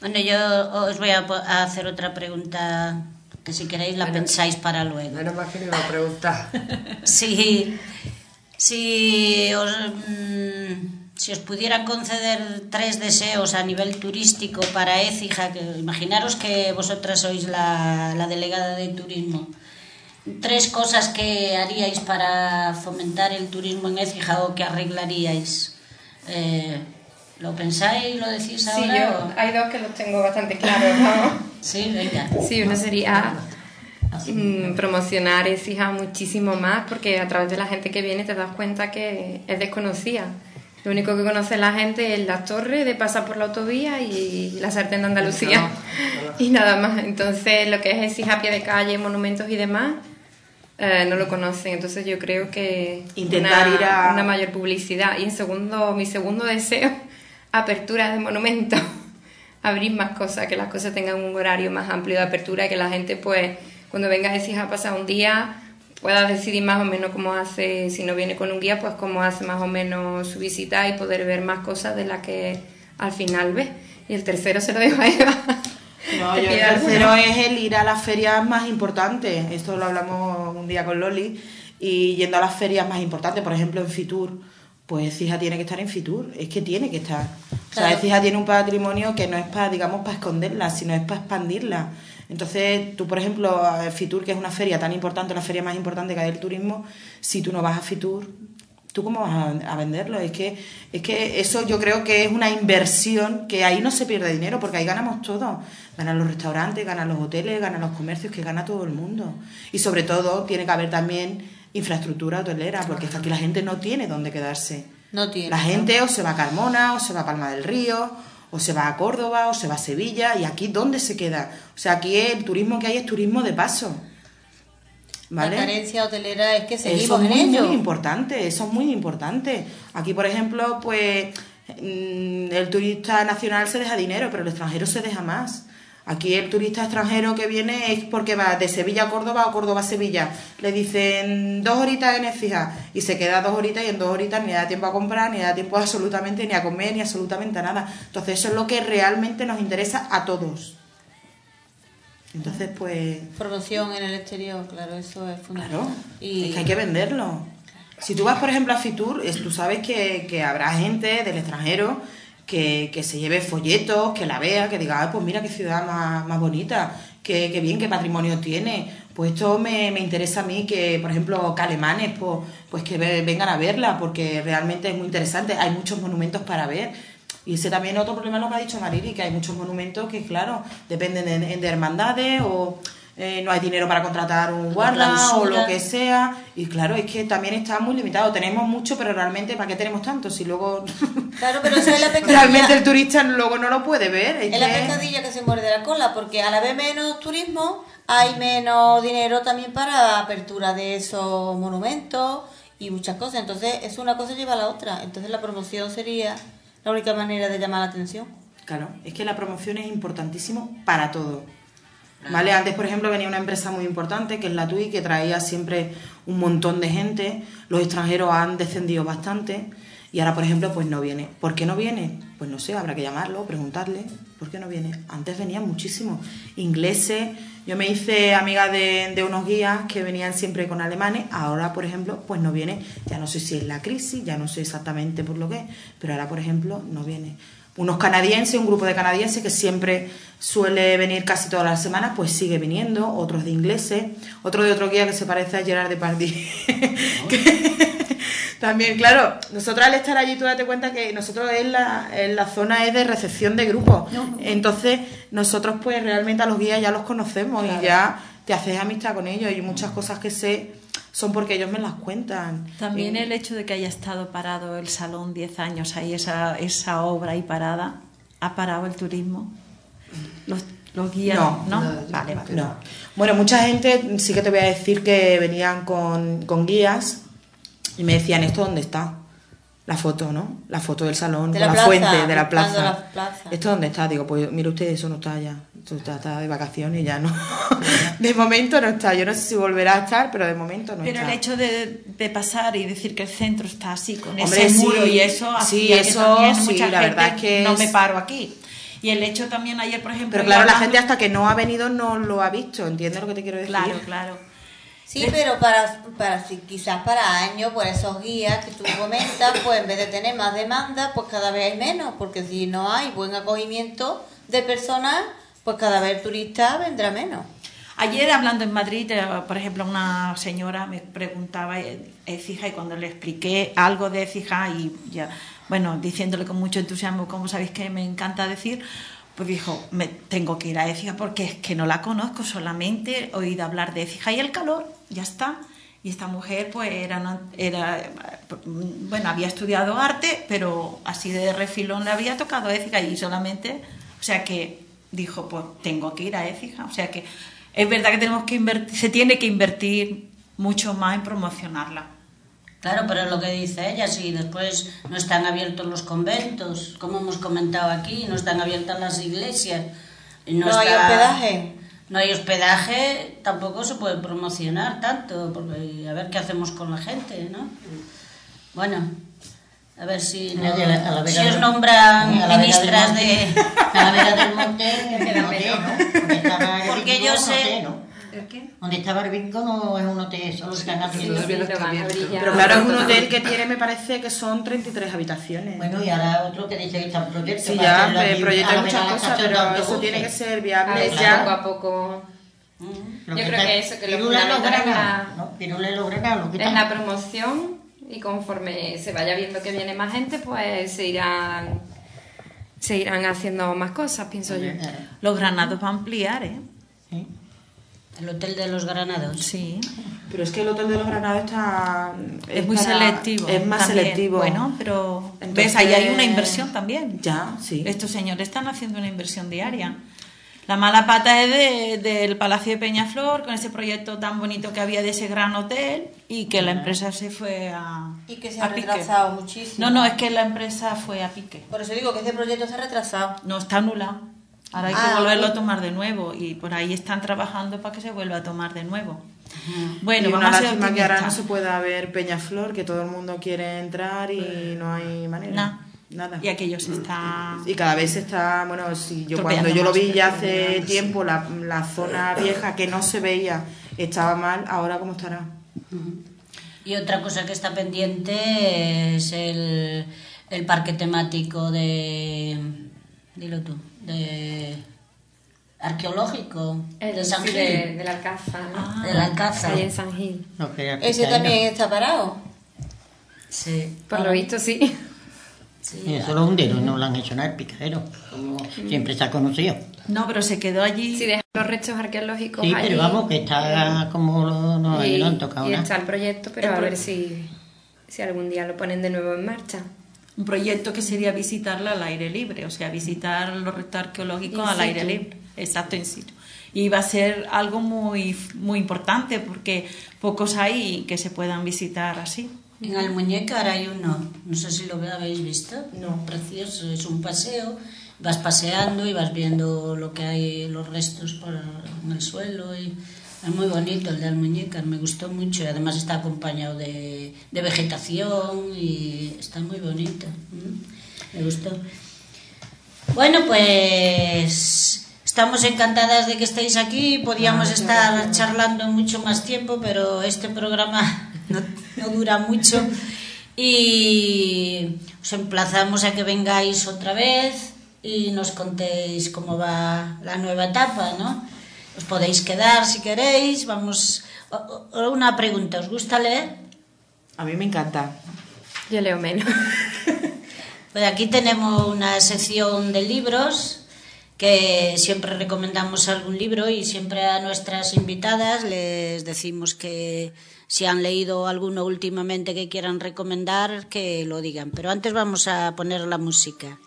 S2: Bueno, yo os voy a, hacer otra pregunta que si queréis la pensáis para luego.
S4: Menos más que me iba a preguntar. (laughs)
S2: Si, si, os, mm, si os pudieran conceder tres deseos a nivel turístico para Écija, que imaginaros que vosotras sois la, la delegada de turismo, tres cosas que haríais para fomentar el turismo en Écija o que arreglaríais. Eh, ¿Lo pensáis? ¿Lo decís
S10: Sí,
S2: ahora?
S10: yo,
S2: o-
S10: hay dos que los tengo bastante claros. ¿no? (laughs)
S2: Sí, venga.
S10: Sí, uno sería mm, promocionar Écija muchísimo más porque a través de la gente que viene te das cuenta que es desconocida. Lo único que conoce la gente es las torres de pasar por la autovía y la sartén de Andalucía. (laughs) Y nada más. Entonces, lo que es Écija a pie de calle, monumentos y demás, eh, no lo conocen. Entonces, yo creo que
S9: Intentar
S10: una,
S9: ir a-
S10: una mayor publicidad. Y en segundo, mi segundo deseo, apertura de monumentos. (laughs) Abrir más cosas, que las cosas tengan un horario más amplio de apertura, que la gente, pues, cuando venga a Écija a pasar un día, pueda decidir más o menos cómo hace, si no viene con un guía, pues cómo hace más o menos su visita y poder ver más cosas de las que al final ve. Y el tercero se lo dejo a Eva. (laughs)
S9: No,
S10: ¿Te
S9: yo el tercero es el ir a las ferias más importantes. Esto lo hablamos un día con Loli. Y yendo a las ferias más importantes, por ejemplo en Fitur, pues Cija tiene que estar en Fitur. Es que tiene que estar. O sea,
S6: Claro.
S9: Cija tiene un patrimonio que no es para, digamos, para esconderla, sino es para expandirla. Entonces, tú, por ejemplo, Fitur, que es una feria tan importante, la feria más importante que hay del turismo, si tú no vas a Fitur, ¿tú cómo vas a, a venderlo? Es que, es que eso yo creo que es una inversión que ahí no se pierde dinero, porque ahí ganamos todo. Ganan los restaurantes, ganan los hoteles, ganan los comercios, que gana todo el mundo. Y sobre todo tiene que haber también infraestructura hotelera, porque es que aquí la gente no tiene dónde quedarse.
S6: No tiene.
S9: La gente o se va a Carmona, o se va a Palma del Río, o se va a Córdoba, o se va a Sevilla, y aquí ¿dónde se queda? O sea, aquí el turismo que hay es turismo de paso. ¿Vale?
S6: La carencia hotelera es que
S9: Eso
S6: seguimos
S9: es
S6: en
S9: muy,
S6: ello.
S9: muy importante, eso es muy importante. Aquí, por ejemplo, pues mm, el turista nacional se deja dinero, pero el extranjero se deja más. Aquí el turista extranjero que viene es porque va de Sevilla a Córdoba o Córdoba a Sevilla. Le dicen dos horitas en Écija y se queda dos horitas y en dos horitas ni da tiempo a comprar, ni da tiempo absolutamente ni a comer, ni absolutamente a nada. Entonces eso es lo que realmente nos interesa a todos. Entonces pues...
S6: Promoción en el exterior, claro, eso es fundamental.
S9: Claro,
S6: Y
S9: es que hay que venderlo. Si tú vas, por ejemplo, a Fitur, tú sabes que, que habrá gente del extranjero que, que se lleve folletos, que la vea, que diga, "Ay, pues mira qué ciudad más, más bonita, qué, qué bien, qué patrimonio tiene. Pues esto me, me interesa a mí que, por ejemplo, que alemanes, pues, pues que ve- vengan a verla, porque realmente es muy interesante. Hay muchos monumentos para ver. Y ese también es otro problema lo que ha dicho Mariri, que hay muchos monumentos que, claro, dependen de, de hermandades o eh, no hay dinero para contratar un guarda o lo que sea. Y claro, es que también está muy limitado. Tenemos mucho, pero realmente, ¿para qué tenemos tanto? Si luego (laughs)
S6: Claro, pero esa es la pecadilla.
S9: realmente el turista luego no lo puede ver. Es
S6: Es la pescadilla que se muerde la cola, porque al haber menos turismo, hay menos dinero también para apertura de esos monumentos y muchas cosas. Entonces, es una cosa lleva a la otra. Entonces, la promoción sería la única manera de llamar la atención.
S9: Claro, es que la promoción es importantísimo para todo. ¿Vale? Antes, por ejemplo, venía una empresa muy importante, que es la TUI, que traía siempre un montón de gente. Los extranjeros han descendido bastante. Y ahora, por ejemplo, pues no viene. ¿Por qué no viene? Pues no sé, habrá que llamarlo, preguntarle. ¿Por qué no viene? Antes venían muchísimos. Ingleses. Yo me hice amiga de, de unos guías que venían siempre con alemanes. Ahora, por ejemplo, pues no viene. Ya no sé si es la crisis, ya no sé exactamente por lo que es. Pero ahora, por ejemplo, no viene unos canadienses, un grupo de canadienses que siempre suele venir casi todas las semanas, pues sigue viniendo, otros de ingleses, otro de otro guía que se parece a Gerard Depardieu. (laughs) Que También, claro, nosotros al estar allí, tú date cuenta que nosotros en la, en la zona es de recepción de grupos. Entonces, nosotros pues realmente a los guías ya los conocemos y ya te haces amistad con ellos y muchas cosas que sé son porque ellos me las cuentan.
S5: También
S9: Y-
S5: el hecho de que haya estado parado el salón 10 años ahí, esa, esa obra ahí parada, ha parado el turismo. Los, los guías,
S9: No,
S5: ¿no? vale, vale.
S9: No. Bueno, mucha gente sí que te voy a decir que venían con, con guías y me decían, ¿esto dónde está? La foto, ¿no? La foto del salón,
S6: De
S9: con
S6: la
S9: la,
S6: plaza,
S9: fuente de la plaza.
S6: la plaza.
S9: ¿Esto dónde está? Digo, pues mire usted, eso no está ya. Esto está, está de vacaciones ya, ¿no? (laughs) de momento no está. Yo no sé si volverá a estar, pero de momento no
S5: Pero
S9: está.
S5: el hecho de, de pasar y decir que el centro está así, con
S9: Hombre,
S5: ese muro y eso,
S9: sí,
S5: que
S9: eso,
S5: también
S9: sí,
S5: mucha
S9: la
S5: gente
S9: verdad es que
S5: no
S9: es-
S5: me paro aquí. Y el hecho también ayer, por ejemplo...
S9: Pero claro, la gente hasta que no ha venido no lo ha visto. ¿Entiendes lo que te quiero decir?
S5: Claro, claro.
S6: Sí, pero para, para si quizás para años, pues esos guías que tú comentas, pues en vez de tener más demanda, pues cada vez hay menos, porque si no hay buen acogimiento de personas, pues cada vez el turista vendrá menos.
S5: Ayer hablando en Madrid, eh, por ejemplo, una señora me preguntaba eh, Écija y cuando le expliqué algo de Écija y ya, bueno, diciéndole con mucho entusiasmo, como sabéis que me encanta decir, pues dijo, me tengo que ir a Écija porque es que no la conozco, solamente he oído hablar de Écija y el calor, ya está. Y esta mujer, pues, era, era, bueno, había estudiado arte, pero así de refilón le había tocado Écija y solamente, o sea que dijo, pues, tengo que ir a Écija. O sea que es verdad que tenemos que invertir, se tiene que invertir mucho más en promocionarla.
S2: Claro, pero es lo que dice ella, si después no están abiertos los conventos, como hemos comentado aquí, no están abiertas las iglesias.
S6: No hay hospedaje.
S2: No hay hospedaje, tampoco se puede promocionar tanto, porque a ver qué hacemos con la gente, ¿no? Bueno, a ver si, no-
S3: la- la
S2: si os nombran ministras de...
S3: A la vera (laughs) del monte, (laughs) un hotel, ¿no?
S2: Porque
S3: bingo,
S2: yo sé-
S3: ¿no? Donde estaba el bingo no es un hotel, solo están haciendo...
S10: Lo
S4: está
S10: van
S4: abierto.
S10: brillar.
S9: Pero claro, es un hotel que tiene, me parece que son 33 habitaciones.
S3: Bueno, y ahora otro que dice que está en proyecto.
S9: Sí, ya,
S3: a la
S9: muchas cosas, pero eso tiene que ser viable
S10: ver,
S9: ya.
S10: poco a poco.
S3: Lo
S10: Yo creo
S3: está-
S10: que eso, que lo fundamental es la-
S3: ¿qué
S10: promoción y conforme se vaya viendo que viene más gente, pues se irán, se irán haciendo más cosas, pienso yo.
S5: Los granados va a ampliar, ¿eh?
S3: Sí.
S2: El Hotel de los Granados.
S5: Sí.
S9: Pero es que el hotel de los Granados está.
S5: Es muy
S9: para-
S5: selectivo.
S9: Es más
S5: también.
S9: selectivo.
S5: Bueno, pero
S9: Entonces-
S5: ves, ahí hay una inversión también.
S9: Ya, sí.
S5: Estos señores están haciendo una inversión diaria. La mala pata es de- del Palacio de Peñaflor, con ese proyecto tan bonito que había de ese gran hotel, y que la empresa se fue a.
S6: Y que se ha
S5: pique.
S6: retrasado muchísimo.
S5: No, no, es que la empresa fue a pique.
S6: Por eso digo que este proyecto se ha retrasado.
S5: No está anulado. Ahora hay que
S6: Ah,
S5: volverlo a tomar de nuevo y por ahí están trabajando para que se vuelva a tomar de nuevo. Bueno,
S9: y una
S5: vamos a ser
S9: lástima que ahora no se pueda ver Peñaflor, que todo el mundo quiere entrar y no hay manera.
S5: Nah.
S9: Nada.
S5: Y aquello se está...
S9: Y cada vez se está, bueno, si yo cuando yo lo vi ya hace tiempo, la, la zona vieja que no se veía estaba mal, ahora cómo estará.
S2: Y otra cosa que está pendiente es el, el parque temático de. Dilo tú. De. arqueológico.
S10: El
S2: de San
S10: sí,
S2: Gil.
S10: de, del Alcázar. ¿no?
S2: del Alcázar.
S10: Ahí en San Gil.
S3: No,
S6: Ese también está parado.
S2: Sí.
S10: Por lo visto, sí.
S2: Sí.
S3: Y eso lo hundieron no lo han hecho nada, el picadero, como siempre se ha conocido.
S5: No, pero se quedó allí.
S10: Sí, dejan los restos arqueológicos
S3: Sí,
S10: allí.
S3: pero vamos, que está como lo, no,
S10: y,
S3: no han tocado
S10: y
S3: nada.
S10: está el proyecto, pero
S5: El
S10: a
S5: pro-
S10: ver si, si algún día lo ponen de nuevo en marcha.
S5: Un proyecto que sería visitarla al aire libre, o sea, visitar los restos arqueológicos al aire libre. Exacto, in situ. Y va a ser algo muy, muy importante porque pocos hay que se puedan visitar así.
S2: En Almuñécar hay uno, no sé si lo habéis visto. No. Precioso, es un paseo. Vas paseando y vas viendo lo que hay, los restos por en el suelo. Y es muy bonito el de Almuñécar, me gustó mucho. Y además está acompañado de, de vegetación y está muy bonito. Me gustó. Bueno, pues estamos encantadas de que estéis aquí. Podíamos estar charlando mucho más tiempo, pero este programa (laughs) no, no dura mucho. Y os emplazamos a que vengáis otra vez y nos contéis cómo va la nueva etapa, ¿no? Os podéis quedar si queréis. Vamos. o- o- Una pregunta, ¿os gusta leer?
S9: A mí me encanta.
S10: Yo leo menos. (laughs)
S2: Pues aquí tenemos una sección de libros que siempre recomendamos algún libro y siempre a nuestras invitadas les decimos que si han leído alguno últimamente que quieran recomendar, que lo digan. Pero antes vamos a poner la música.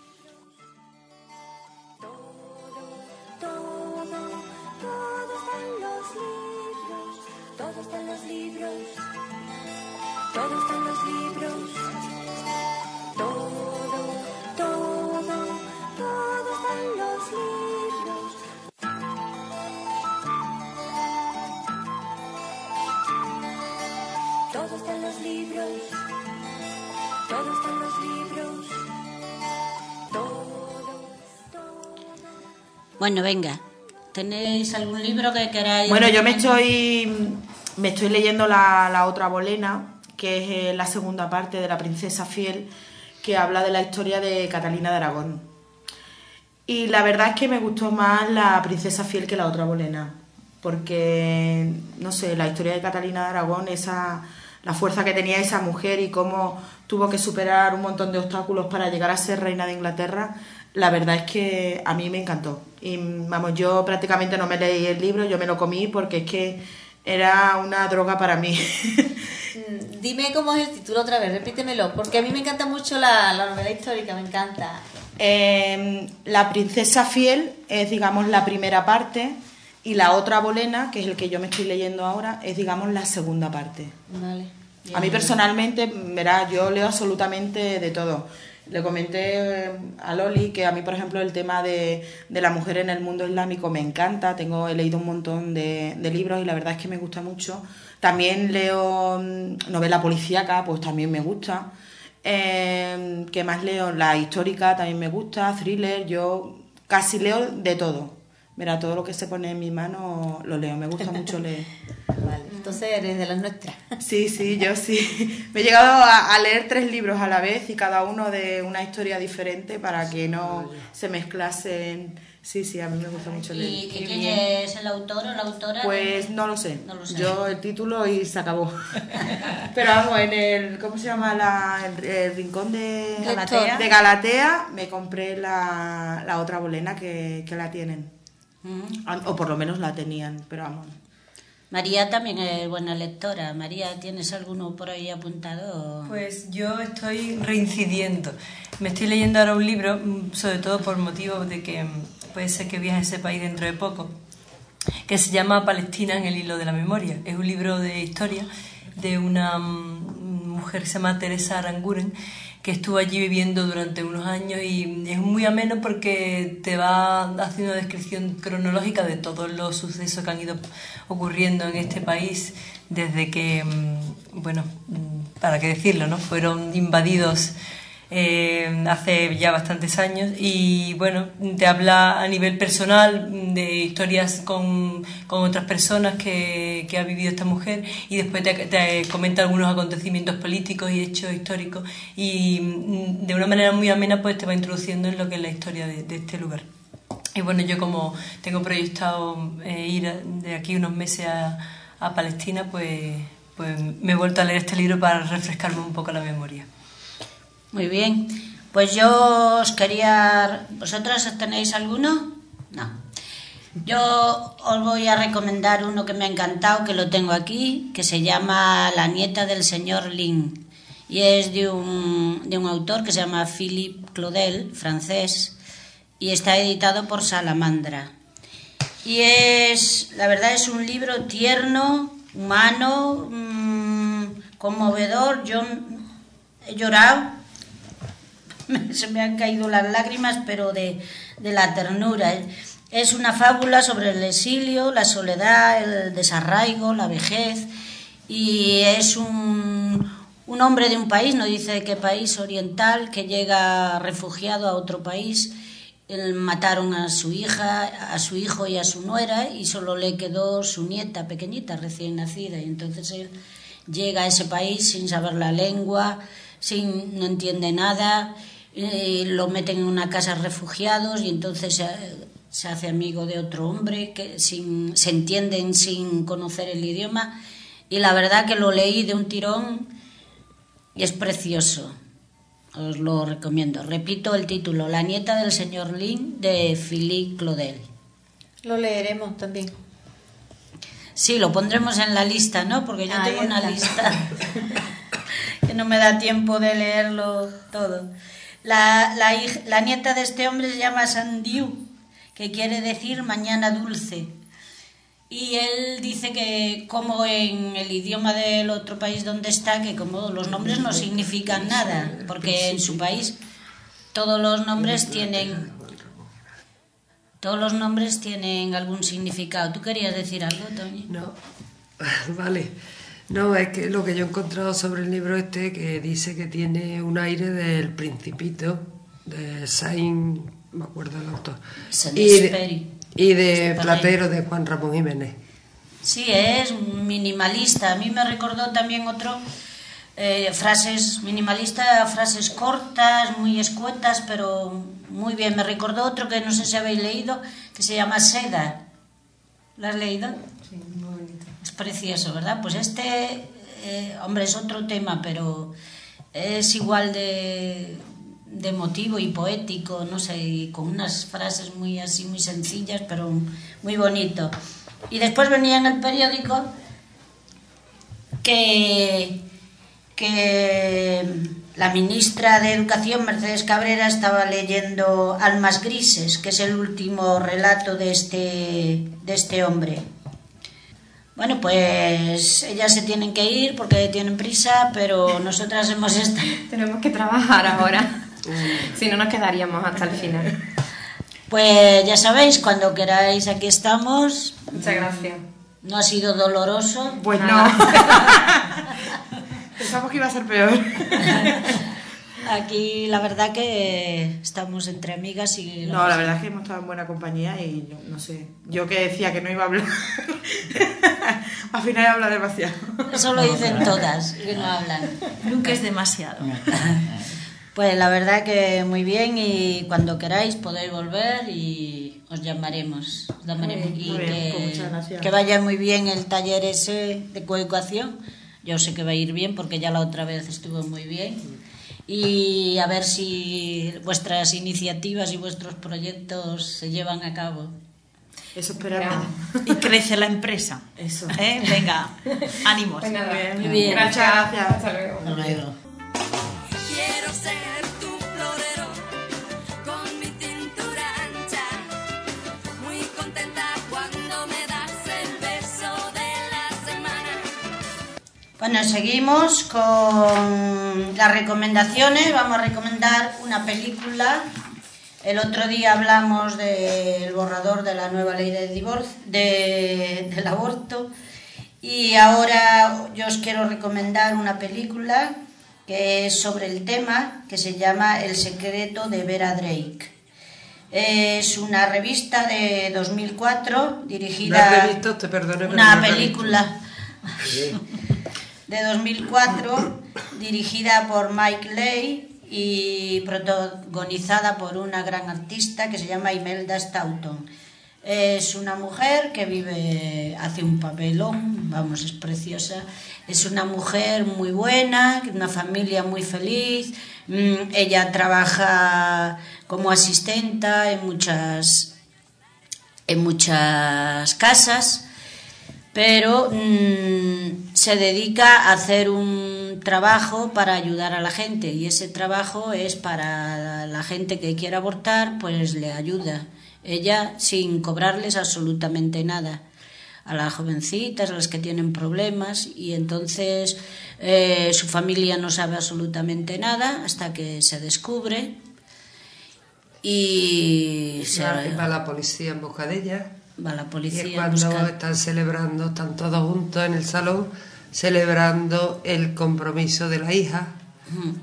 S1: Libros, todo está en los libros, todo, todo.
S2: Bueno, venga. ¿Tenéis algún libro que queráis?
S9: Bueno, yo me estoy, me estoy leyendo la, la otra bolena, que es eh, la segunda parte de La princesa fiel, que habla de la historia de Catalina de Aragón. Y la verdad es que me gustó más la princesa fiel que la otra bolena, porque, no sé, la historia de Catalina de Aragón, esa, la fuerza que tenía esa mujer y cómo tuvo que superar un montón de obstáculos para llegar a ser reina de Inglaterra, la verdad es que a mí me encantó. Y vamos, yo prácticamente no me leí el libro, yo me lo comí porque es que era una droga para mí.
S6: Mm, Dime cómo es el título otra vez, repítemelo, porque a mí me encanta mucho la, la novela histórica, me encanta.
S9: Eh, la princesa fiel es, digamos, la primera parte y la otra bolena, que es el que yo me estoy leyendo ahora, es, digamos, la segunda parte.
S6: Vale.
S9: A mí personalmente, verá, yo leo absolutamente de todo. Le comenté eh, a Loli que a mí, por ejemplo, el tema de, de la mujer en el mundo islámico me encanta. Tengo, he leído un montón de, de libros y la verdad es que me gusta mucho. También leo mm, novela policíaca, pues también me gusta. Eh, ¿Qué más leo? La histórica también me gusta, thriller. Yo casi leo de todo. Mira, todo lo que se pone en mi mano lo leo. Me gusta mucho (laughs) leer.
S6: Entonces eres de las nuestras.
S9: Sí, sí, yo sí. Me he llegado a, a leer tres libros a la vez y cada uno de una historia diferente para que no se mezclasen. Sí, sí, a mí me gusta mucho leer.
S2: ¿Y, y quién es el autor o la autora?
S9: Pues no lo sé.
S2: No lo sé.
S9: Yo el título y se acabó. (laughs) Pero vamos, en el, ¿cómo se llama? La, el, el rincón de
S6: Galatea.
S9: de Galatea me compré la, la otra bolena que, que la tienen.
S2: Mm.
S9: O por lo menos la tenían, pero vamos.
S2: María también es buena lectora. María, ¿tienes alguno por ahí apuntado?
S7: Pues yo estoy reincidiendo. Me estoy leyendo ahora un libro, mm, sobre todo por motivo de que mm, puede ser que viaje a ese país dentro de poco, que se llama Palestina en el hilo de la memoria. Es un libro de historia de una mm, mujer que se llama Teresa Aranguren, que estuvo allí viviendo durante unos años y es muy ameno porque te va haciendo una descripción cronológica de todos los sucesos que han ido ocurriendo en este país desde que, mm, bueno, mm, para qué decirlo, ¿no? Fueron invadidos eh, hace ya bastantes años y bueno, te habla a nivel personal de historias con, con otras personas que, que, ha vivido esta mujer y después te, comenta algunos acontecimientos políticos y hechos históricos y mm, de una manera muy amena pues te va introduciendo en lo que es la historia de, de este lugar. Y bueno, yo como tengo proyectado eh, ir de aquí unos meses a, a Palestina, pues, pues me he vuelto a leer este libro para refrescarme un poco la memoria.
S2: Muy bien. Pues yo os quería... ¿Vosotras tenéis alguno? No. Yo os voy a recomendar uno que me ha encantado, que lo tengo aquí, que se llama La nieta del señor Lin. Y es de un, de un autor que se llama Philippe Claudel, francés, y está editado por Salamandra. Y es, la verdad, es un libro tierno, humano, mmm, conmovedor. Yo he llorado (laughs) se me han caído las lágrimas, pero de, de, la ternura. Es una fábula sobre el exilio, la soledad, el desarraigo, la vejez, y es un, un hombre de un país, no dice de qué país oriental, que llega refugiado a otro país. Mataron a su hija, a su hijo y a su nuera, y solo le quedó su nieta pequeñita, recién nacida, y entonces él llega a ese país sin saber la lengua, sin, no entiende nada eh, lo meten en una casa de refugiados y entonces se, se hace amigo de otro hombre que sin, se entienden sin conocer el idioma y la verdad que lo leí de un tirón y es precioso. Os lo recomiendo. Repito el título, La nieta del señor Lin de Philippe Claudel.
S6: Lo leeremos también.
S2: Sí, lo pondremos en la lista, ¿no? Porque yo tengo una lista (laughs) que no me da tiempo de leerlo todo. La, la, nieta de este hombre se llama Sandiu, que quiere decir mañana dulce. Y él dice que como en el idioma del otro país donde está, que como los nombres no significan nada, porque en su país todos los nombres tienen todos los nombres tienen algún significado. ¿Tú querías decir algo, Toñi?
S4: No, (laughs) vale. No, es que lo que yo he encontrado sobre el libro este, que dice que tiene un aire del Principito, de Saint, me acuerdo el autor, y de, y de Platero, de Juan Ramón Jiménez.
S2: Sí, es minimalista. A mí me recordó también otro, eh, frases minimalista, frases cortas, muy escuetas, pero muy bien. Me recordó otro que no sé si habéis leído, que se llama Seda. ¿Lo has leído?
S7: Sí,
S2: precioso, ¿verdad? Pues este, eh, hombre, es otro tema, pero es igual de, de emotivo y poético, no sé, y con unas frases muy así, muy sencillas, pero muy bonito. Y después venía en el periódico que, que la ministra de Educación, Mercedes Cabrera, estaba leyendo Almas Grises, que es el último relato de este, de este hombre. Bueno, pues ellas se tienen que ir porque tienen prisa, pero nosotras hemos estado... (laughs)
S10: Tenemos que trabajar ahora, si no nos quedaríamos hasta el final.
S2: Pues ya sabéis, cuando queráis aquí estamos.
S10: Muchas gracias.
S2: No ha sido doloroso.
S9: Pues no. (laughs) Pensamos que iba a ser peor. (laughs)
S2: Aquí la verdad que estamos entre amigas y...
S9: No, la verdad es que hemos estado en buena compañía y no, no sé, yo que decía que no iba a hablar, (laughs) al final he hablado demasiado.
S2: Eso lo dicen todas, que no hablan.
S5: Nunca es demasiado.
S2: Pues la verdad que muy bien y cuando queráis podéis volver y os llamaremos. Os llamaremos.
S9: Muy
S2: y
S9: bien,
S2: que,
S9: pues
S2: que vaya muy bien el taller ese de coeducación. Yo sé que va a ir bien porque ya la otra vez estuvo muy bien. Y a ver si vuestras iniciativas y vuestros proyectos se llevan a cabo.
S9: Eso esperamos.
S5: Y crece la empresa.
S9: Eso.
S5: ¿Eh? Venga, ánimos.
S10: Pues nada,
S2: Muy bien.
S10: Gracias.
S9: Gracias.
S10: Hasta luego.
S3: Hasta luego.
S1: Quiero ser
S2: Bueno, seguimos con las recomendaciones. Vamos a recomendar una película. El otro día hablamos del borrador de la nueva ley de divorcio, de- del aborto. Y ahora yo os quiero recomendar una película que es sobre el tema, que se llama El secreto de Vera Drake. Es una revista de 2004 dirigida... Una
S4: no
S2: película de 2004 dirigida por Mike Leigh y protagonizada por una gran artista que se llama Imelda Staunton. Es una mujer que vive, hace un papelón, vamos, es preciosa. Es una mujer muy buena, una familia muy feliz. Mm, Ella trabaja como asistenta en muchas, en muchas casas pero mm, se dedica a hacer un trabajo para ayudar a la gente y ese trabajo es para la gente que quiere abortar, pues le ayuda. Ella sin cobrarles absolutamente nada a las jovencitas, a las que tienen problemas y entonces eh, su familia no sabe absolutamente nada hasta que se descubre y se
S4: Va, va la policía en busca de ella.
S2: Va la
S4: Y
S2: policía a
S4: cuando
S2: buscar.
S4: están celebrando, están todos juntos en el salón, celebrando el compromiso de la hija.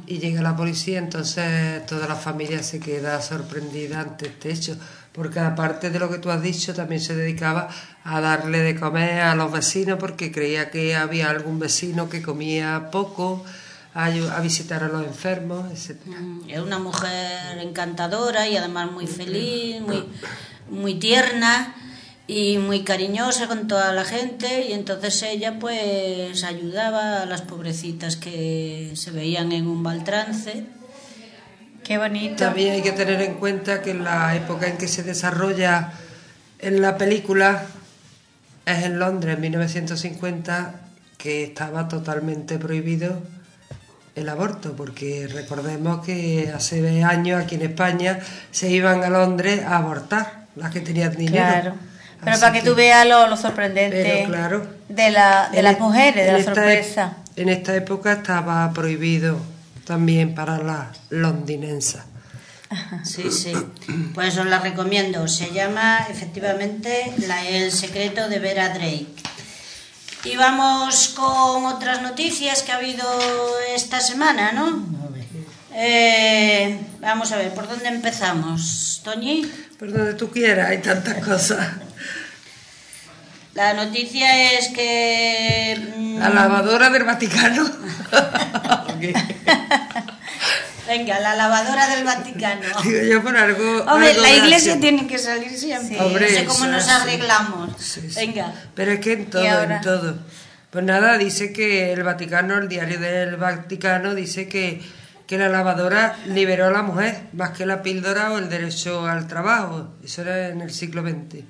S4: Y llega la policía, entonces toda la familia se queda sorprendida ante este hecho, porque aparte de lo que tú has dicho, también se dedicaba a darle de comer a los vecinos, porque creía que había algún vecino que comía poco, a, visitar a los enfermos, etc.
S2: Es una mujer encantadora y además muy feliz, muy, muy tierna y muy cariñosa con toda la gente y entonces ella pues ayudaba a las pobrecitas que se veían en un mal trance.
S5: Qué bonito.
S4: También hay que tener en cuenta que en la época en que se desarrolla en la película es en Londres, en 1950, que estaba totalmente prohibido el aborto, porque recordemos que hace años aquí en España se iban a Londres a abortar, las que tenían dinero.
S6: Claro. Pero
S4: Así
S6: para que, tú veas lo, lo sorprendente
S4: claro.
S6: de, la, de las mujeres, de la
S4: e-
S6: sorpresa.
S4: En esta época estaba prohibido también para las londinensas.
S2: Sí, sí. Pues os la recomiendo. Se llama efectivamente la- El secreto de Vera Drake. Y vamos con otras noticias que ha habido esta semana, ¿no? Eh, vamos a ver, ¿por dónde empezamos? Toñi,
S4: Por donde tú quieras, hay tantas cosas.
S2: la noticia es que... mm,
S4: La lavadora del Vaticano. (laughs)
S2: Venga, la lavadora del Vaticano.
S4: Digo yo por algo.
S2: Hombre,
S4: algo
S2: la iglesia tiene que salir siempre.
S4: Hombre,
S2: no sé cómo nos
S4: sí.
S2: arreglamos.
S4: Sí, sí.
S2: Venga.
S4: Pero es que en todo, en todo. Pues nada, dice que el Vaticano, el diario del Vaticano, dice que, que la lavadora liberó a la mujer, más que la píldora o el derecho al trabajo. Eso era en el siglo XX.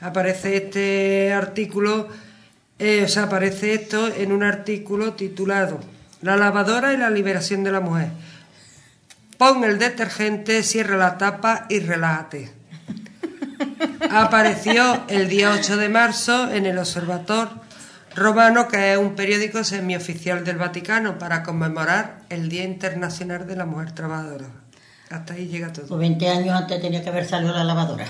S4: Aparece este artículo, eh, o sea, aparece esto en un artículo titulado La lavadora y la liberación de la mujer. Pon el detergente, cierra la tapa y relájate. Apareció el día 8 de marzo en el Observador Romano, que es un periódico semioficial del Vaticano, para conmemorar el Día Internacional de la Mujer Trabajadora. Hasta ahí llega todo.
S3: Pues 20 años antes tenía que haber salido la lavadora.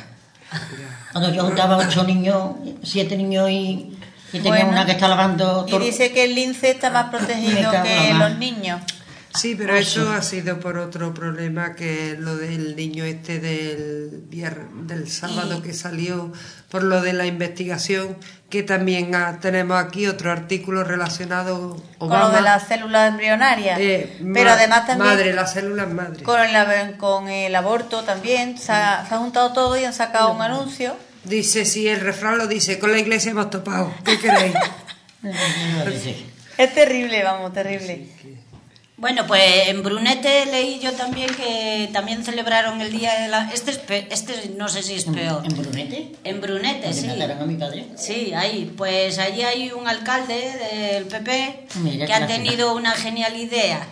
S3: Cuando yo juntaba ocho niños, siete niños y, y tenía
S6: Bueno.
S3: una que está lavando
S6: Y
S3: todo.
S6: dice que el lince está más protegido
S3: cago en
S6: que los niños.
S4: Sí, pero eso ha sido por otro problema que lo del niño este del vier- del sábado que salió por lo de la investigación que también ah, tenemos aquí otro artículo relacionado
S6: Con lo de las células embrionarias.
S4: Eh,
S6: Pero
S4: ma-
S6: además también
S4: madre las células madre
S6: con el, con el aborto también se ha, se ha juntado todo y han sacado un anuncio.
S4: dice si el refrán lo dice con la iglesia hemos topado ¿qué queréis? (laughs)
S6: Es terrible, vamos, terrible.
S2: Bueno, pues en Brunete leí yo también que también celebraron el día de la... Este, es pe- este no sé si es peor.
S3: ¿En Brunete?
S2: En Brunete, sí.
S3: a mi padre.
S2: Sí, ahí. Pues allí hay un alcalde del PP
S3: Mira
S2: que ha tenido una genial idea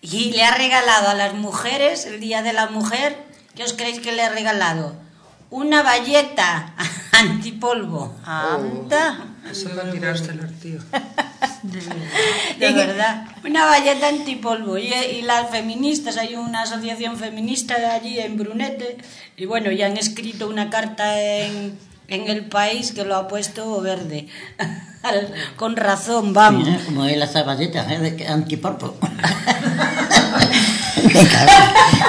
S2: y le ha regalado a las mujeres, el Día de la Mujer, ¿qué os creéis que le ha regalado? Una valleta (laughs) antipolvo.
S6: Anda.
S4: Eso es para tirárselo al tío.
S6: De verdad.
S2: Una valleta antipolvo. Y, y las feministas, hay una asociación feminista de allí en Brunete, y bueno, ya han escrito una carta en, en el país que lo ha puesto verde. (laughs) Con razón, vamos.
S3: Mira, como es la saballeta, ¿eh? de antipolvo. (laughs) me cago,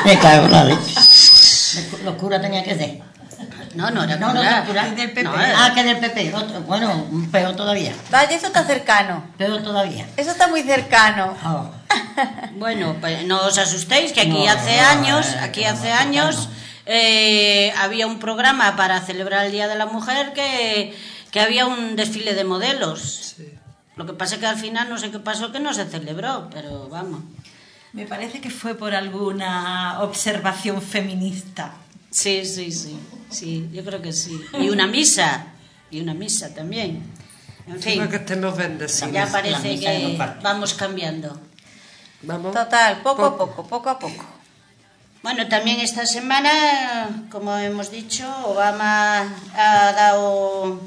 S3: me cago en la leche. Los curas tenía que ser.
S2: No, no, era
S3: No, no,
S2: cura.
S3: no, cura.
S2: Es del PP.
S3: No, ah, que del PP. Otro- bueno, peor todavía.
S6: Vaya, eso está cercano.
S3: Peor todavía.
S6: Eso está muy cercano.
S3: Oh. (laughs)
S2: Bueno, pues no os asustéis, que aquí
S3: No,
S2: hace
S3: no,
S2: años,
S3: eh,
S2: aquí hace años eh, había un programa para celebrar el Día de la Mujer que, que había un desfile de modelos. Lo que pasa es que al final no sé qué pasó que no se celebró, pero vamos.
S5: Me parece que fue por alguna observación feminista.
S2: Sí, sí, sí, sí, yo creo que sí. (laughs) Y una misa, y una misa también. En fin,
S4: Para que estemos bendecidos.
S2: ya parece que vamos cambiando.
S4: Vamos.
S6: Total, poco a poco, poco a poco.
S2: Bueno, también esta semana, como hemos dicho, Obama ha dado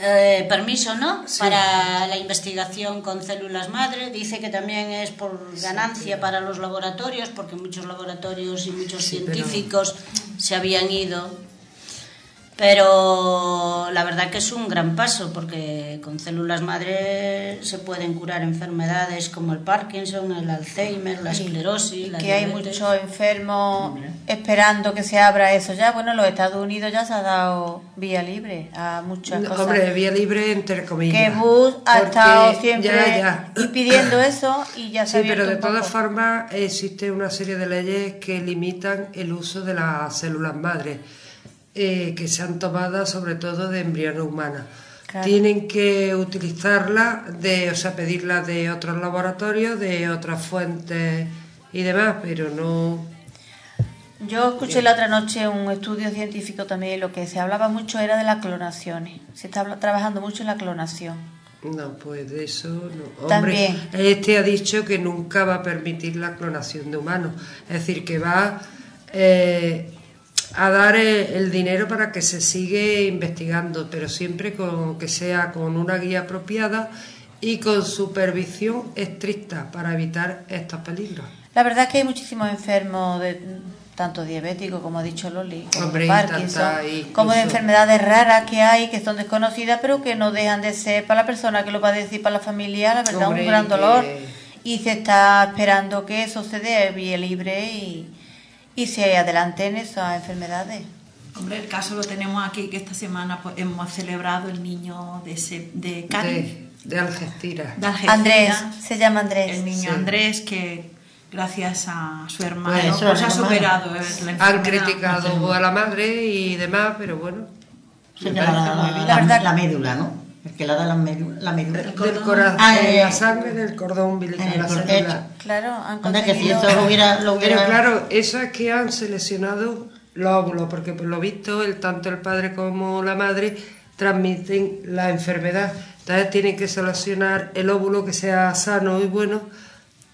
S2: eh, permiso, ¿no? Para la investigación con células madre. Dice que también es por ganancia para los laboratorios, porque muchos laboratorios y muchos
S4: Sí, pero-
S2: científicos se habían ido. Pero la verdad que es un gran paso, porque con células madre se pueden curar enfermedades como el Parkinson, el Alzheimer, la esclerosis, la
S6: que hay muchos enfermos esperando que se abra eso ya. Bueno, en los Estados Unidos ya se ha dado vía libre a muchas
S4: No,
S6: cosas.
S4: Hombre, vía libre entre comillas.
S6: que Bush ha estado siempre
S4: Ya, ya.
S6: impidiendo eso y ya se
S4: Sí,
S6: ha
S4: pero
S6: abierto
S4: de todas formas existe una serie de leyes que limitan el uso de las células madres, eh, que se han tomado sobre todo de embriones humanos.
S6: Claro.
S4: Tienen que utilizarlas, de, o sea, pedirlas de otros laboratorios, de otras fuentes y demás, pero no...
S6: Yo escuché la otra noche un estudio científico también lo que se hablaba mucho era de las clonaciones. Se está trabajando mucho en la clonación.
S4: No, pues de eso no.
S6: También.
S4: Hombre, este ha dicho que nunca va a permitir la clonación de humanos. Es decir, que va eh, a dar el, el dinero para que se sigue investigando, pero siempre con que sea con una guía apropiada y con supervisión estricta para evitar estos peligros.
S6: La verdad es que hay muchísimos enfermos, de, tanto diabéticos, como ha dicho Loli, como
S4: Hombre, y
S6: Parkinson,
S4: y
S6: como de enfermedades raras que hay, que son desconocidas, pero que no dejan de ser para la persona que lo va a decir, para la familia, la verdad,
S4: Hombre,
S6: un gran
S4: y
S6: dolor. Y se está esperando que eso se dé vía libre y, y se adelanten esas enfermedades.
S5: Hombre, el caso lo tenemos aquí, que esta semana pues, hemos celebrado el niño de, Se- de Cádiz,
S4: De, de Algeciras.
S5: de Algeciras,
S6: Andrés, se llama Andrés.
S5: el niño
S4: Sí.
S5: Andrés, que gracias a su hermano
S3: Bueno,
S5: pues, ha superado la enfermedad.
S4: Han criticado a la madre y demás, pero bueno.
S3: Se la,
S4: muy
S3: la-
S4: bien.
S6: La
S3: la médula, ¿no? El que le da la médula. La médula.
S4: Del corazón,
S3: Ah,
S4: de
S3: eh,
S4: la sangre del cordón umbilical,
S3: en el
S4: la
S3: cor- hecho.
S6: Claro, han
S3: Anda, que si eso lo hubiera... Lo hubiera
S4: Pero claro, eso es que han seleccionado los óvulos, porque por lo visto el, tanto el padre como la madre transmiten la enfermedad. Entonces tienen que seleccionar el óvulo que sea sano y bueno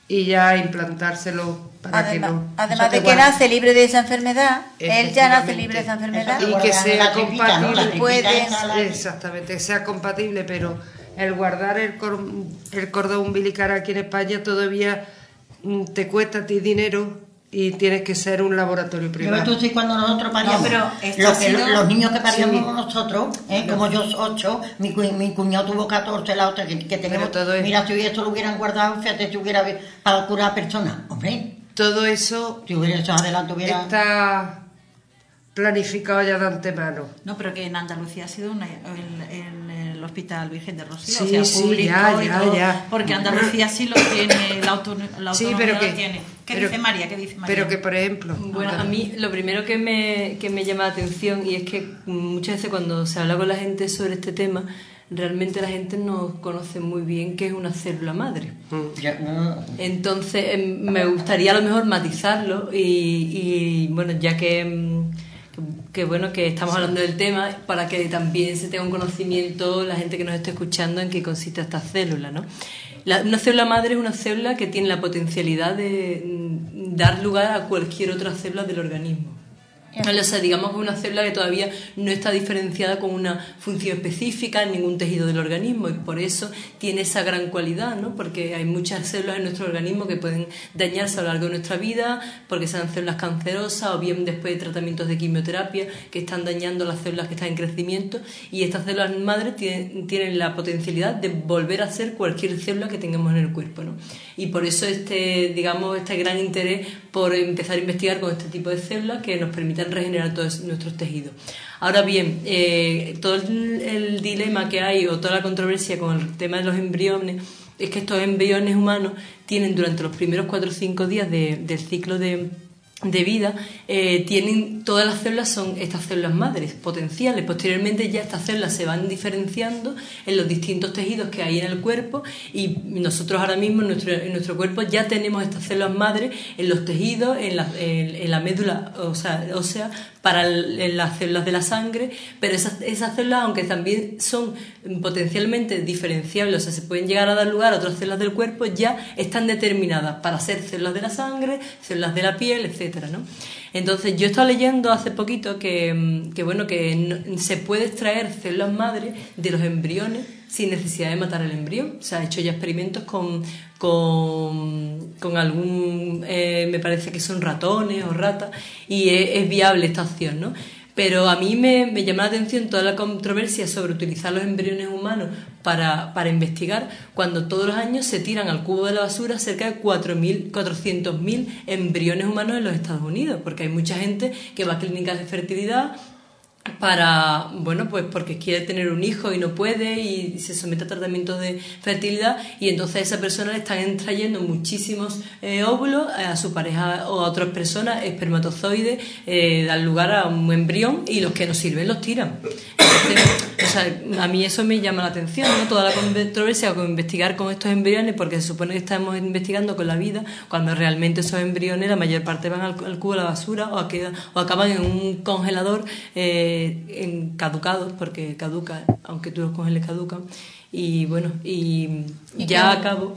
S4: y ya implantárselo para
S6: Además,
S4: que no...
S6: además de
S3: que
S6: nace libre de esa enfermedad, él ya nace libre de esa enfermedad.
S4: Y que sea
S3: ¿no?
S4: Compatible.
S6: Puede-
S3: la-
S4: Exactamente, que sea compatible, pero el guardar el, cor- el cordón umbilical aquí en España todavía mm, te cuesta a ti dinero y tienes que ser un laboratorio
S3: Yo
S4: privado.
S3: tú sí cuando nosotros paríamos,
S5: No, pero
S3: los,
S5: sido-
S3: niños que paríamos
S4: Sí.
S3: nosotros, ¿eh? como yo ocho, mi, cu- mi cuñado tuvo 14, la otra que, que tenemos,
S4: todo es-
S3: mira, si esto lo hubieran guardado, fíjate, si hubiera para curar personas, hombre,
S4: Todo eso
S3: si hubiera hecho adelante, hubiera...
S4: está planificado ya de antemano.
S5: No, pero que en Andalucía ha sido una- el, en el Hospital Virgen de Rocío,
S4: Sí,
S5: o sea,
S4: sí,
S5: público
S4: ya,
S5: y
S4: ya,
S5: todo,
S4: ya.
S5: porque Andalucía sí lo tiene, la, auto, la
S4: Sí,
S5: autonomía
S4: pero
S5: lo
S4: que-
S5: tiene. ¿Qué
S4: pero-
S5: dice María? ¿Qué dice María?
S4: Pero que, por ejemplo,
S7: Bueno, a mí lo primero que me, que me llama la atención y es que muchas veces cuando se habla con la gente sobre este tema, realmente la gente no conoce muy bien qué es una célula madre.
S3: No,
S7: Entonces em, me gustaría a lo mejor matizarlo y, y, bueno, ya que, em, que, que, bueno que estamos hablando del tema, para que también se tenga un conocimiento la gente que nos esté escuchando en qué consiste esta célula, ¿no? La- una célula madre es una célula que tiene la potencialidad de mm, dar lugar a cualquier otra célula del organismo. Digamos que una célula que todavía no está diferenciada con una función específica en ningún tejido del organismo y por eso tiene esa gran cualidad, ¿no? Porque hay muchas células en nuestro organismo que pueden dañarse a lo largo de nuestra vida porque sean células cancerosas o bien después de tratamientos de quimioterapia que están dañando las células que están en crecimiento y estas células madres tienen, tienen la potencialidad de volver a ser cualquier célula que tengamos en el cuerpo, ¿no? Y por eso este, digamos, este gran interés por empezar a investigar con este tipo de células que nos permitan regenerar todos nuestros tejidos. Ahora bien, eh, todo el, dilema que hay o toda la controversia con el tema de los embriones es que estos embriones humanos tienen durante los primeros 4 o 5 días de- del ciclo de, de vida, eh, tienen todas las células son estas células madres potenciales. Posteriormente ya estas células se van diferenciando en los distintos tejidos que hay en el cuerpo y nosotros ahora mismo en nuestro, en nuestro cuerpo ya tenemos estas células madres en los tejidos, en la, en, la médula o sea, para en las células de la sangre, pero esas, esas células, aunque también son potencialmente diferenciables, o sea, se pueden llegar a dar lugar a otras células del cuerpo, ya están determinadas para ser células de la sangre, células de la piel, Entonces, yo he estado leyendo hace poquito que, mm, bueno, que se puede extraer células madre de los embriones sin necesidad de matar el embrión. Se ha hecho ya experimentos con, con, algún, eh, me parece que son ratones o ratas, y es, es viable esta opción, ¿no? Pero a mí me llama la atención toda la controversia sobre utilizar los embriones humanos para, para investigar, cuando todos los años se tiran al cubo de la basura cerca de 4.000, 400.000 embriones humanos en los Estados Unidos, porque hay mucha gente que va a clínicas de fertilidad para, bueno, pues porque quiere tener un hijo y no puede y se somete a tratamientos de fertilidad y entonces a esa persona le están extrayendo muchísimos eh, óvulos a su pareja o a otras personas, espermatozoides, eh, dan lugar a un embrión y los que no sirven los tiran. Entonces, o sea, a mí eso me llama la atención, ¿no? Toda la controversia con investigar con estos embriones, porque se supone que estamos investigando con la vida, cuando realmente esos embriones, la mayor parte van al, cubo de la basura o, a o acaban en un congelador eh, en caducados, porque caduca, aunque tú los congeles caducan. Y bueno, y,
S6: ¿Y
S7: ya acabo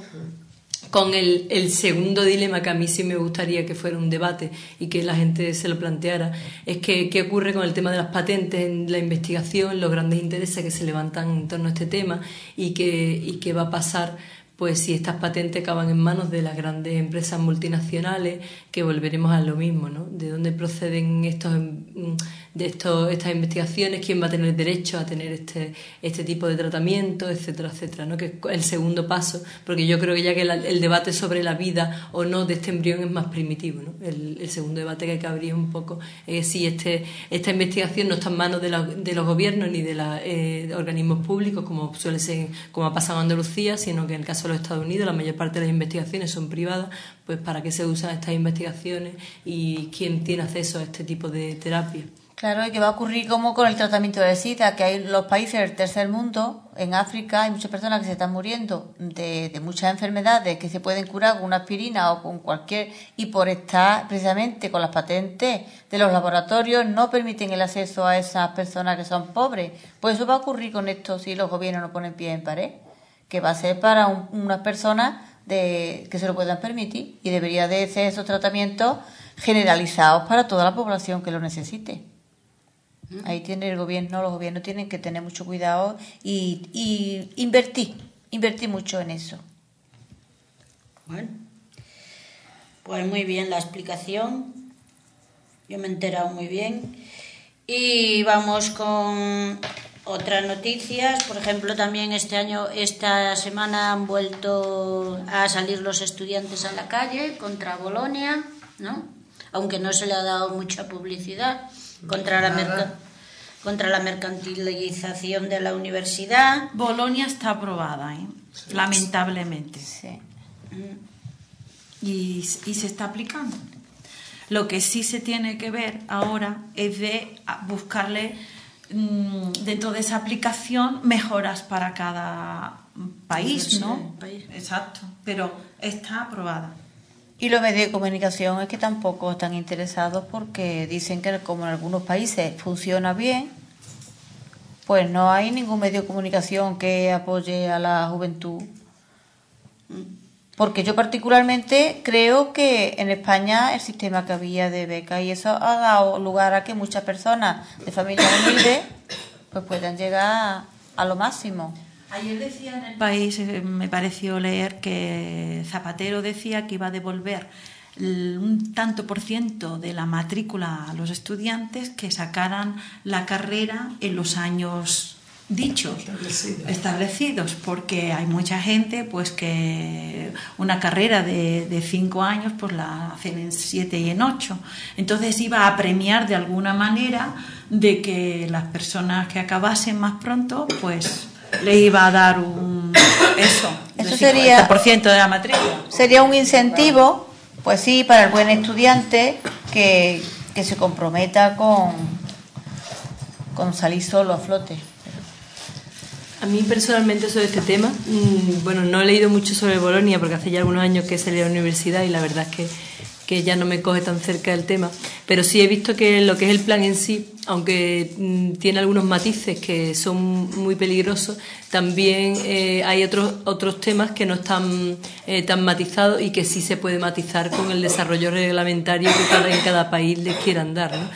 S7: con el, el segundo dilema que a mí sí me gustaría que fuera un debate y que la gente se lo planteara, es que qué ocurre con el tema de las patentes en la investigación, los grandes intereses que se levantan en torno a este tema y qué, y qué va a pasar pues si estas patentes acaban en manos de las grandes empresas multinacionales, que volveremos a lo mismo, ¿no? De dónde proceden estos mm, de estos, estas investigaciones, quién va a tener derecho a tener este, este tipo de tratamiento, etcétera, etcétera, ¿no? Que es el segundo paso, porque yo creo que ya que el debate sobre la vida o no de este embrión es más primitivo, ¿no? El, segundo debate que hay que abrir es un poco eh, si este, esta investigación no está en manos de, la- de los gobiernos ni de los organismos públicos, como suele ser, como ha pasado en Andalucía, sino que en el caso de los Estados Unidos la mayor parte de las investigaciones son privadas, pues para qué se usan estas y quién tiene acceso a este tipo de terapia.
S6: Claro, y que va a ocurrir como con el tratamiento de SIDA, que hay los países del tercer mundo, en África hay muchas personas que se están muriendo de, muchas enfermedades que se pueden curar con una aspirina o con cualquier, y por estar precisamente con las patentes de los laboratorios no permiten el acceso a esas personas que son pobres. Pues eso va a ocurrir con esto si los gobiernos no ponen pie en pared, que va a ser para un- unas personas de, que se lo puedan permitir y debería de ser esos tratamientos generalizados para toda la población que lo necesite. Ahí tiene el gobierno, los gobiernos tienen que tener mucho cuidado y, y invertir, invertir mucho en eso.
S2: Bueno, pues muy bien la explicación. Yo me he enterado muy bien. Y vamos con otras noticias. Por ejemplo, también este año, esta semana han vuelto a salir los estudiantes a la calle contra Bolonia, ¿no? Aunque no se le ha dado mucha publicidad contra la, merca- contra la mercantilización de la universidad.
S5: Bolonia está aprobada, ¿eh? lamentablemente.
S6: Sí.
S5: Y, y se está aplicando. Lo que sí se tiene que ver ahora es de buscarle dentro de esa aplicación mejoras para cada país, ¿no?
S2: país.
S5: Exacto, pero está aprobada.
S6: Y los medios de comunicación es que tampoco están interesados porque dicen que como en algunos países funciona bien, pues no hay ningún medio de comunicación que apoye a la juventud. Porque yo particularmente creo que en España el sistema que había de beca y eso ha dado lugar a que muchas personas de familias humildes pues puedan llegar a lo máximo.
S5: Ayer decía en el país, eh, me pareció leer que Zapatero decía que iba a devolver un tanto por ciento de la matrícula a los estudiantes que sacaran la carrera en los años dichos establecidos. porque hay mucha gente pues que una carrera de, de cinco años pues la hacen en siete y en ocho. Entonces iba a premiar de alguna manera de que las personas que acabasen más pronto pues le iba a dar un eso
S6: Eso sería-
S5: 50% de la matrícula.
S6: Sería un incentivo, pues sí, para el buen estudiante que, que se comprometa con, con salir solo a flote.
S7: A mí personalmente sobre este tema, mm, bueno, no he leído mucho sobre Bolonia porque hace ya algunos años que salí a la universidad y la verdad es que, que ya no me coge tan cerca del tema, pero sí he visto que lo que es el plan en sí, aunque mm, tiene algunos matices que son muy peligrosos, también eh, hay otros otros temas que no están eh, tan matizados y que sí se puede matizar con el desarrollo reglamentario que cada, en cada país les quieran dar, ¿no?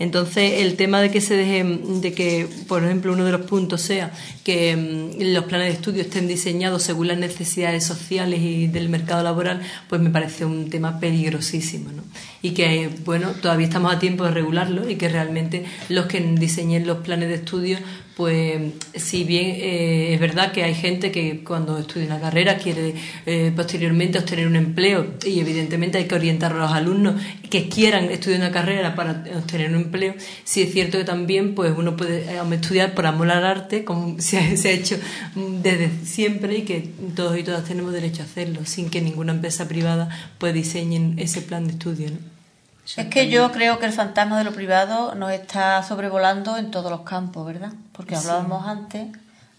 S7: Entonces, el tema de que se deje, de que, por ejemplo, uno de los puntos sea que mm, los planes de estudio estén diseñados según las necesidades sociales y del mercado laboral, pues me parece un tema peligrosísimo, ¿no? Y que, bueno, todavía estamos a tiempo de regularlo y que realmente los que diseñen los planes de estudio, pues, si bien eh, es verdad que hay gente que cuando estudia una carrera quiere eh, posteriormente obtener un empleo y evidentemente hay que orientar a los alumnos que quieran estudiar una carrera para obtener un empleo, sí es cierto que también pues uno puede eh, estudiar por amor al arte, como (laughs) se ha, hecho desde siempre y que todos y todas tenemos derecho a hacerlo, sin que ninguna empresa privada pues diseñen ese plan de estudio.
S6: Es que yo creo que el fantasma de lo privado nos está sobrevolando en todos los campos, ¿verdad? Porque
S7: Sí.
S6: hablábamos antes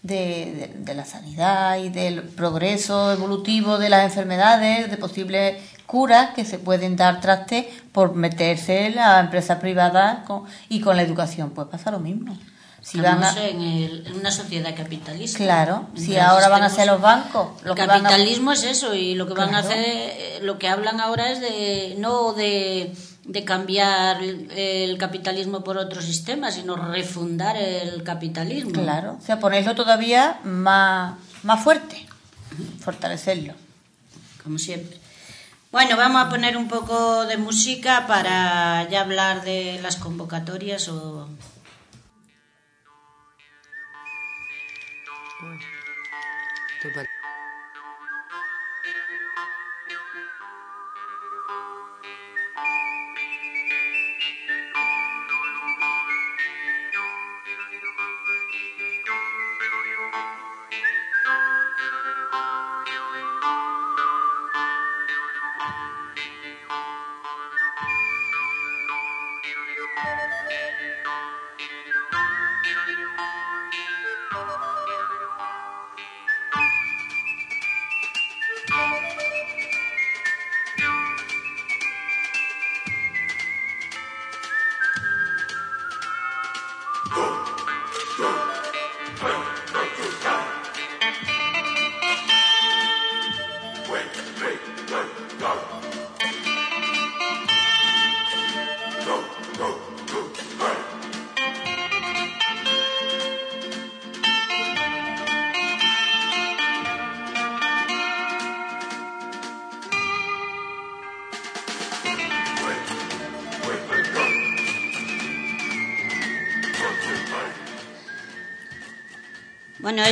S6: de, de- de la sanidad y del progreso evolutivo de las enfermedades, de posibles curas que se pueden dar traste por meterse en la empresa privada con- y con la educación. Pues pasa lo mismo. Si van a-
S2: en, el- en una sociedad capitalista.
S6: Claro, si ahora van a ser los bancos lo
S2: El
S6: que van a-
S2: capitalismo es eso y lo que van a hacer, eh, lo que hablan ahora es de no de, de cambiar el, capitalismo por otro sistema, sino refundar el capitalismo.
S6: Claro, o sea, ponerlo todavía más, más fuerte, fortalecerlo.
S2: Como siempre. Bueno, vamos a poner un poco de música para ya hablar de las convocatorias o
S4: Total.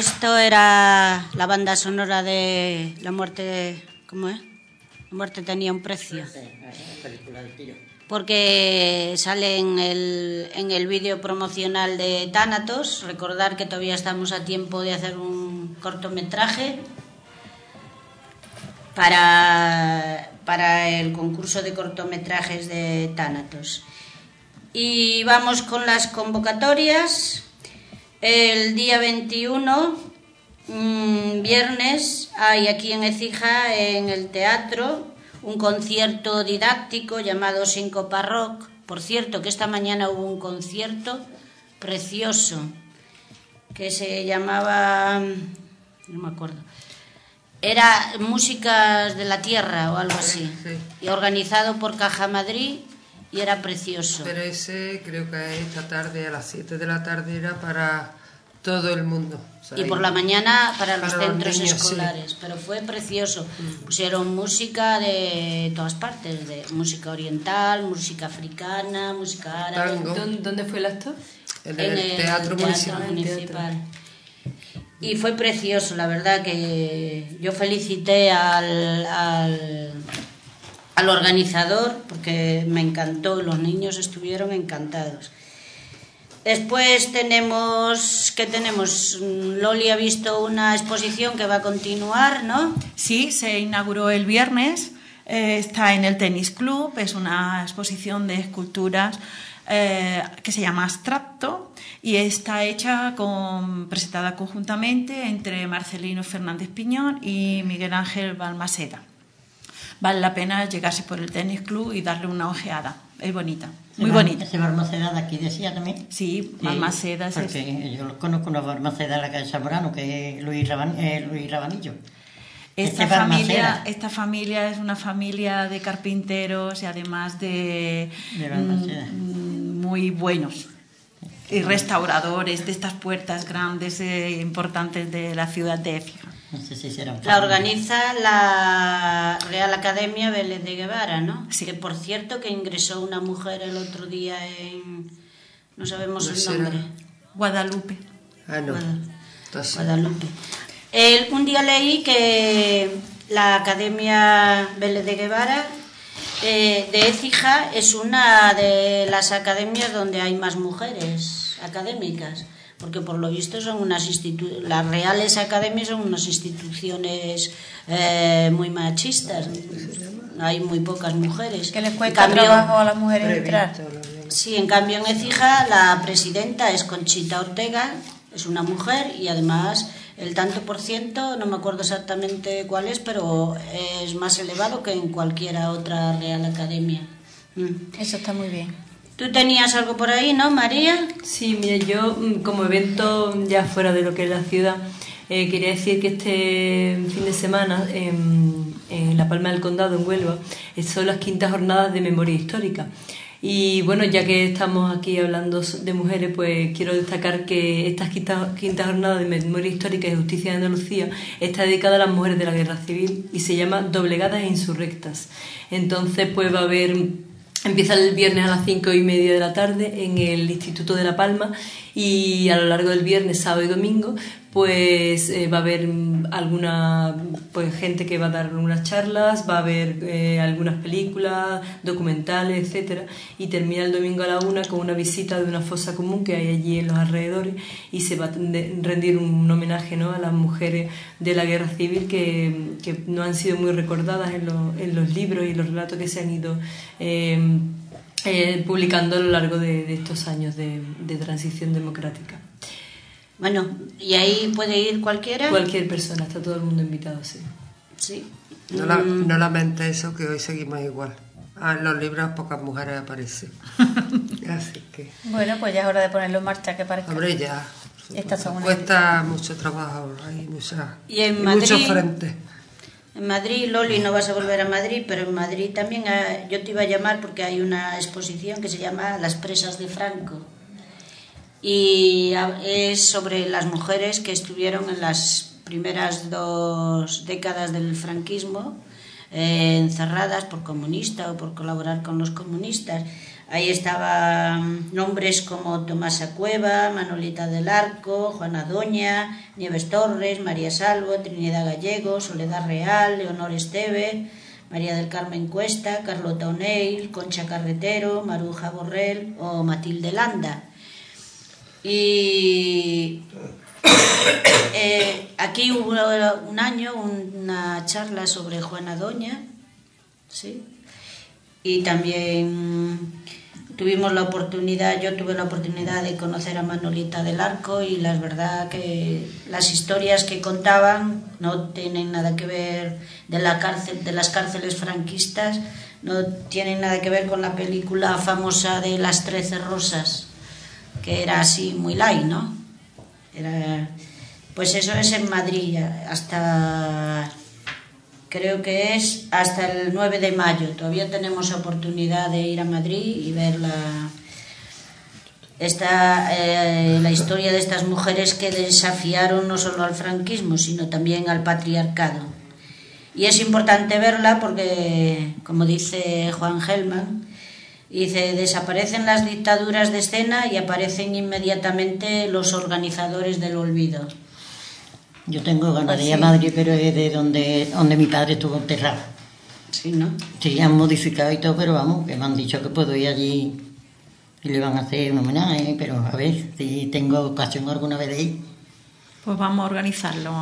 S2: Esto era la banda sonora de La muerte, ¿cómo es? La muerte tenía un precio. Porque sale en el, en el vídeo promocional de Thanatos. Recordar que todavía estamos a tiempo de hacer un cortometraje para, para el concurso de cortometrajes de Thanatos. Y vamos con las convocatorias. El día 21, mm, viernes, hay aquí en Ecija, en el teatro, un concierto didáctico llamado Sincopa Rock. Por cierto, que esta mañana hubo un concierto precioso que se llamaba. No me acuerdo. Era músicas de la tierra o algo así.
S4: Sí.
S2: Y organizado por Caja Madrid y era precioso.
S4: Pero ese creo que esta tarde, a las 7 de la tarde, era para todo el mundo. O sea,
S2: Y por la mañana para los
S4: Para los
S2: centros
S4: niños, sí.
S2: escolares, pero fue precioso. Pusieron música de todas partes, de música oriental, música africana, música árabe.
S4: Tango.
S7: ¿Dónde, fue el acto?
S4: En el, teatro, municipal.
S2: municipal. Y fue precioso, la verdad que yo felicité al, al, al organizador porque me encantó, los niños estuvieron encantados. Después tenemos, ¿qué tenemos? Loli ha visto una exposición que va a continuar, ¿no?
S5: Sí, se inauguró el viernes, eh, está en el Tennis Club, es una exposición de esculturas eh, que se llama Abstracto y está hecha con, presentada conjuntamente entre Marcelino Fernández Piñón y Miguel Ángel Balmaseda. Vale la pena llegarse por el Tennis Club y darle una ojeada, es bonita, muy bonita.
S3: Ese Balmaceda de aquí decía también.
S5: Sí,
S3: Sí,
S5: Balmaseda es
S3: Porque yo conozco una Balmaceda en la calle Zamorano, que es Luis, Raban- eh, Luis Rabanillo.
S5: Esta
S3: Este
S5: familia,
S3: Balmaceda.
S5: esta familia es una familia de carpinteros y además de,
S3: De Balmaceda.
S5: mm, muy buenos y restauradores de estas puertas grandes e importantes de la ciudad de Écija.
S3: No sé si será
S2: La organiza la Real Academia Vélez de Guevara, ¿no? Que por cierto que ingresó una mujer el otro día en... no sabemos
S4: No
S2: el
S4: será.
S2: nombre.
S5: Guadalupe.
S4: Ah, no.
S2: Guadalupe. El- un día leí que la Academia Vélez de Guevara eh, de Écija es una de las academias donde hay más mujeres académicas, porque por lo visto son unas institu- las reales academias son unas instituciones eh, muy machistas. Hay muy pocas mujeres.
S6: Que les cuesta
S2: cambio-
S6: trabajo a las mujeres entrar.
S2: Sí, en cambio en Écija la presidenta es Conchita Ortega, es una mujer y además el tanto por ciento, no me acuerdo exactamente cuál es, pero es más elevado que en cualquiera otra Real Academia. Mm.
S6: Eso está muy bien.
S2: Tú tenías algo por ahí, ¿no, María?
S7: Sí, mira, yo mm, como evento ya fuera de lo que es la ciudad, eh, quería decir que este fin de semana en, La Palma del Condado, en Huelva, eh, son las quintas jornadas de memoria histórica. Y bueno, ya que estamos aquí hablando de mujeres, pues quiero destacar que estas quintas, quintas jornadas de memoria histórica y justicia de Andalucía está dedicada a las mujeres de la guerra civil y se llama Doblegadas e Insurrectas. Entonces, pues va a haber Empieza el viernes a las cinco y media de la tarde en el Instituto de La Palma y a lo largo del viernes, sábado y domingo pues eh, va a haber mm, alguna pues gente que va a dar algunas charlas, va a haber eh, algunas películas, documentales, etcétera y termina el domingo a la una con una visita de una fosa común que hay allí en los alrededores y se va a rendir un homenaje ¿no? a las mujeres de la guerra civil que, que no han sido muy recordadas en, los- en los libros y los relatos que se han ido eh, publicando a lo largo de, estos años de transición democrática.
S2: Bueno, ¿y ahí puede ir cualquiera?
S7: Cualquier persona, está todo el mundo invitado, sí.
S2: Sí.
S4: no, la,
S2: Mm,
S4: no lamenta eso que hoy seguimos igual. Ah, en los libros pocas mujeres aparecen. (laughs) Así que,
S6: Bueno, pues ya es hora de ponerlo en marcha, que parezca.
S4: hombre, ya.
S6: Estas son
S4: Cuesta mucho trabajo, hay mucha,
S2: Y en
S4: y muchos
S2: Madrid-
S4: frentes.
S2: En Madrid, Loli, no vas a volver a Madrid, pero en Madrid también ah, yo te iba a llamar porque hay una exposición que se llama Las presas de Franco. Y es sobre las mujeres que estuvieron en las primeras dos décadas del franquismo eh, encerradas por comunista o por colaborar con los comunistas. Ahí estaban nombres como Tomasa Cueva, Manolita del Arco, Juana Doña, Nieves Torres, María Salvo, Trinidad Gallego, Soledad Real, Leonor Esteve, María del Carmen Cuesta, Carlota O'Neill, Concha Carretero, Maruja Borrell o Matilde Landa. Y (coughs) eh, aquí hubo un año una charla sobre Juana Doña, ¿sí? Y también tuvimos la oportunidad, yo tuve la oportunidad de conocer a Manolita del Arco y la verdad que las historias que contaban no tienen nada que ver de la cárcel, de las cárceles franquistas, no tienen nada que ver con la película famosa de Las Trece Rosas, que era así muy light, ¿no? Era, pues eso es en Madrid, hasta creo que es hasta el 9 de mayo. Todavía tenemos oportunidad de ir a Madrid y ver la, esta, eh, la historia de estas mujeres que desafiaron no solo al franquismo, sino también al patriarcado. Y es importante verla porque, como dice Juan Gelman, dice, desaparecen las dictaduras de escena y aparecen inmediatamente los organizadores del olvido.
S3: Yo tengo ganas
S2: Pues
S3: de ir a
S2: sí.
S3: Madrid, pero es de donde, donde mi padre estuvo enterrado.
S2: Sí, ¿no?
S3: Sí, han modificado y todo, pero vamos, que me han dicho que puedo ir allí y le van a hacer un homenaje, pero a ver si tengo ocasión alguna vez de ir.
S5: Pues vamos a organizarlo,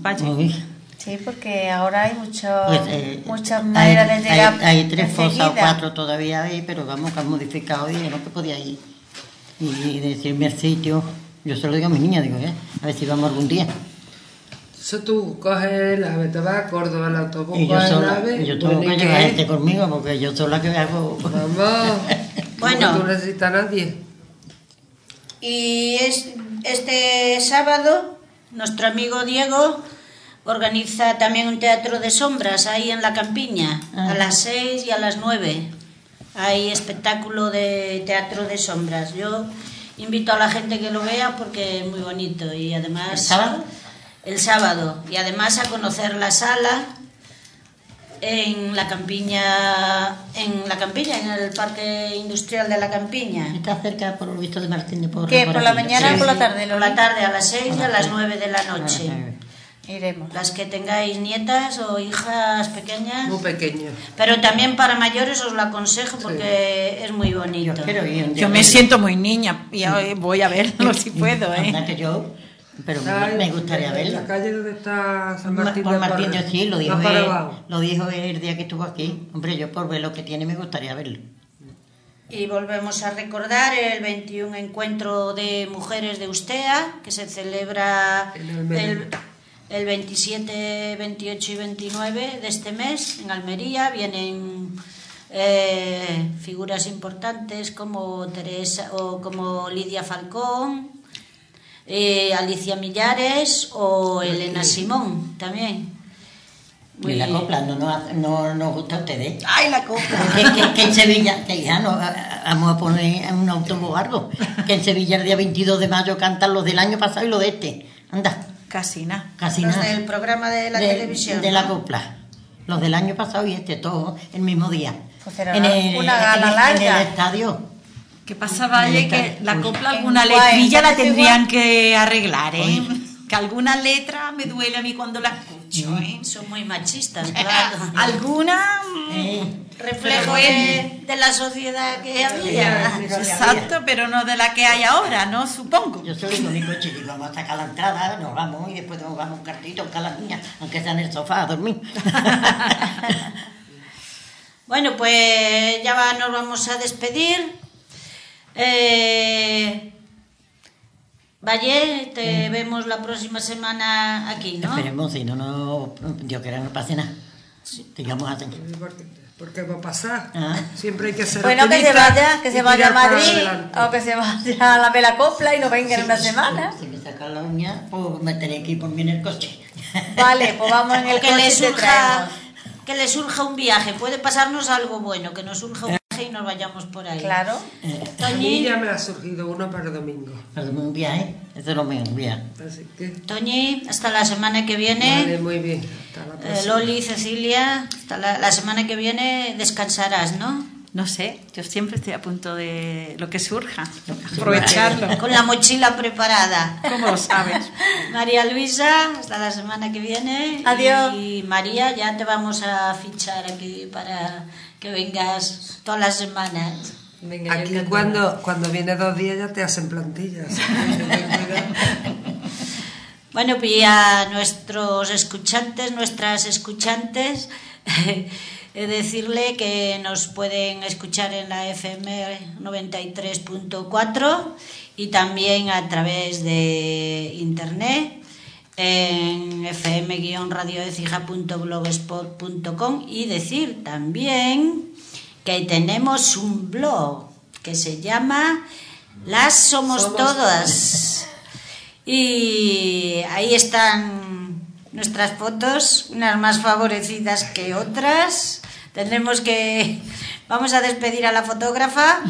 S5: Valle.
S6: Sí, porque ahora hay mucho,
S3: pues, eh,
S6: muchas
S3: hay,
S6: maneras de llegar.
S3: hay- hay tres fosas o cuatro todavía ahí, pero vamos, que han modificado y no que podía ir. Y, decirme el sitio, yo se lo digo a mi niña, digo, eh, a ver si vamos algún día.
S4: Eso tú coges el ave, te vas a Córdoba, el autobús,
S3: Y yo
S4: el
S3: sola,
S4: ave,
S3: yo
S4: no
S3: tengo que llevar gente conmigo, porque yo sola que hago...
S4: Vamos. (laughs)
S2: Bueno.
S4: No tú necesitas a nadie.
S2: Y es, este sábado, nuestro amigo Diego organiza también un teatro de sombras ahí en la campiña, a las 6 y a las 9. Hay espectáculo de teatro de sombras. Yo invito a la gente que lo vea porque es muy bonito y además...
S3: ¿El sábado?
S2: El sábado. Y además a conocer la sala en la campiña, en la campiña, en el parque industrial de la campiña.
S3: Está cerca, por lo visto, de Martín de Porres.
S6: ¿Qué? ¿Por la
S3: aquí.
S6: mañana o por la tarde?
S2: Por la tarde a las 6 y a las 9 de la noche.
S6: Iremos.
S2: Las que tengáis nietas o hijas pequeñas.
S4: Muy pequeño.
S2: Pero también para mayores os lo aconsejo porque es muy bonito.
S3: Quiero ir
S5: Yo me siento muy niña y hoy voy a verlo si (laughs) puedo,
S3: Anda
S5: ¿eh?
S3: que yo, pero me,
S4: Ay,
S3: me gustaría
S4: en
S3: verlo.
S4: La calle donde está San
S3: Ma-
S4: Martín
S3: por Martín de sí, lo dijo, él, lo dijo él el día que estuvo aquí. Hombre, yo por ver lo que tiene me gustaría verlo.
S2: Y volvemos a recordar el 21 encuentro de mujeres de Ustea, que se celebra el, el 27, 28 y 29 de este mes en Almería. Vienen eh, figuras importantes como Teresa o como Lidia Falcón, eh, Alicia Millares o Elena Simón también.
S3: Y la copla no nos no, nos gusta a ustedes.
S2: ¡Ay, la copla! (laughs)
S3: Que, que- que en Sevilla, que ya no, vamos a poner en un autobús algo, que en Sevilla el día 22 de mayo cantan los del año pasado y los de este. Anda,
S5: Casi nada.
S3: casi
S2: Los
S3: nada.
S2: del programa de la
S3: de,
S2: televisión.
S3: De la copla. Los del año pasado y este, todos el mismo día.
S6: Pues una gala
S3: en el-
S6: larga.
S3: En el estadio.
S5: ¿Qué pasa, Valle? Que la
S3: Uy.
S5: copla alguna letrilla la
S6: ¿sabes
S5: tendrían que arreglar, ¿eh? Que alguna letra me duele a mí cuando la escucho, ¿eh?
S2: Son muy machistas, (laughs) claro.
S5: Alguna...
S3: Eh,
S2: reflejo de, de la sociedad que había.
S5: Exacto, pero no de la que hay ahora, ¿no? Supongo.
S3: Yo soy el único chico, vamos a sacar la entrada, nos vamos y después nos vamos un cartito con la niña, aunque sea en el sofá a dormir. (laughs)
S2: Bueno, pues ya va- nos vamos a despedir. Eh, Valle, te vemos la próxima semana aquí, ¿no?
S3: Esperemos, si no, no, Dios quiera no pase nada. Digamos así.
S4: Porque, porque va a pasar.
S3: Ah.
S4: Siempre hay que ser
S6: Bueno, que se vaya, que se vaya a Madrid o que se vaya a la Vela Copla y no venga en una semana.
S3: Si me sacan la uña, pues me tenía que ir por mí en el coche.
S6: Vale, pues vamos en (laughs) el
S2: que le
S6: coche te
S2: surja que le surja un viaje. Puede pasarnos algo bueno, que nos surja un viaje y nos vayamos por ahí.
S6: Claro.
S4: A mí
S2: Toñi,
S4: ya me ha surgido uno para el domingo.
S3: Pero un viaje, eso es lo mío, un viaje.
S4: Así que,
S2: Toñi, hasta la semana que viene.
S4: vale, muy bien. Hasta la
S2: Eh,
S4: próxima.
S2: Loli, Cecilia, hasta la, la semana que viene descansarás, ¿no?
S5: No sé, yo siempre estoy a punto de lo que surja, aprovecharlo. (laughs)
S2: Con la mochila preparada.
S5: ¿Cómo lo sabes? (laughs)
S2: María Luisa, hasta la semana que viene.
S6: Adiós.
S2: Y María, ya te vamos a fichar aquí para que vengas todas las semanas.
S7: Venga,
S4: Aquí cuando, cuando viene dos días ya te hacen plantillas. (laughs)
S2: Bueno, pues a nuestros escuchantes, nuestras escuchantes, (laughs) decirle que nos pueden escuchar en la FM 93.4 y también a través de internet en fm-radioecija.blogspot.com y decir también que tenemos un blog que se llama Las Somos,
S4: Somos
S2: Todas. Y ahí están nuestras fotos, unas más favorecidas que otras. Tendremos que... Vamos a despedir a la fotógrafa.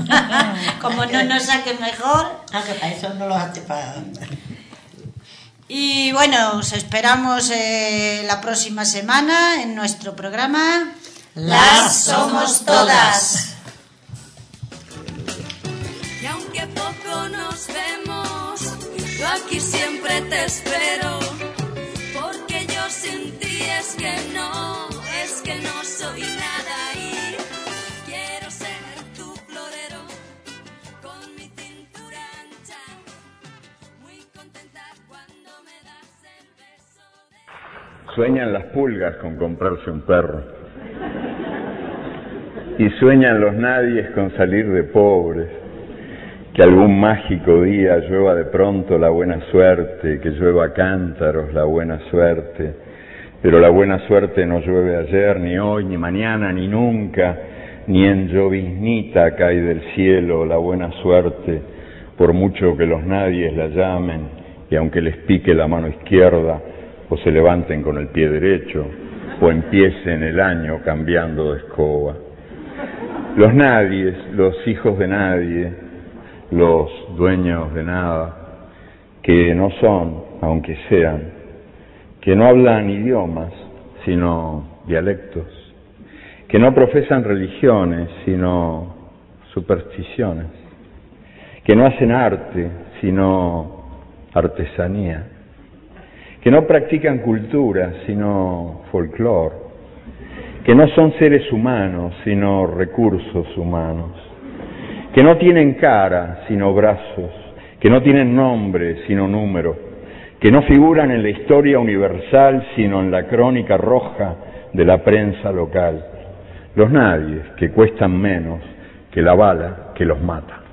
S2: (laughs) Como no nos saque mejor.
S3: Aunque para eso no lo hace para...
S2: Y bueno, os esperamos eh, la próxima semana en nuestro programa.
S3: Las somos todas.
S1: Y aunque poco nos vemos, yo aquí siempre te espero. Porque yo sin ti es que no, es que no
S11: Sueñan las pulgas con comprarse un perro. Y sueñan los nadies con salir de pobres. Que algún mágico día llueva de pronto la buena suerte, que llueva cántaros la buena suerte. Pero la buena suerte no llueve ayer, ni hoy, ni mañana, ni nunca, ni en lloviznita cae del cielo la buena suerte, por mucho que los nadies la llamen, y aunque les pique la mano izquierda, o se levanten con el pie derecho, o empiecen el año cambiando de escoba. Los nadies, los hijos de nadie, los dueños de nada, que no son, aunque sean, que no hablan idiomas, sino dialectos, que no profesan religiones, sino supersticiones, que no hacen arte, sino artesanía, que no practican cultura, sino folclore, que no son seres humanos, sino recursos humanos, que no tienen cara, sino brazos, que no tienen nombre, sino número, que no figuran en la historia universal, sino en la crónica roja de la prensa local, los nadies que cuestan menos que la bala que los mata.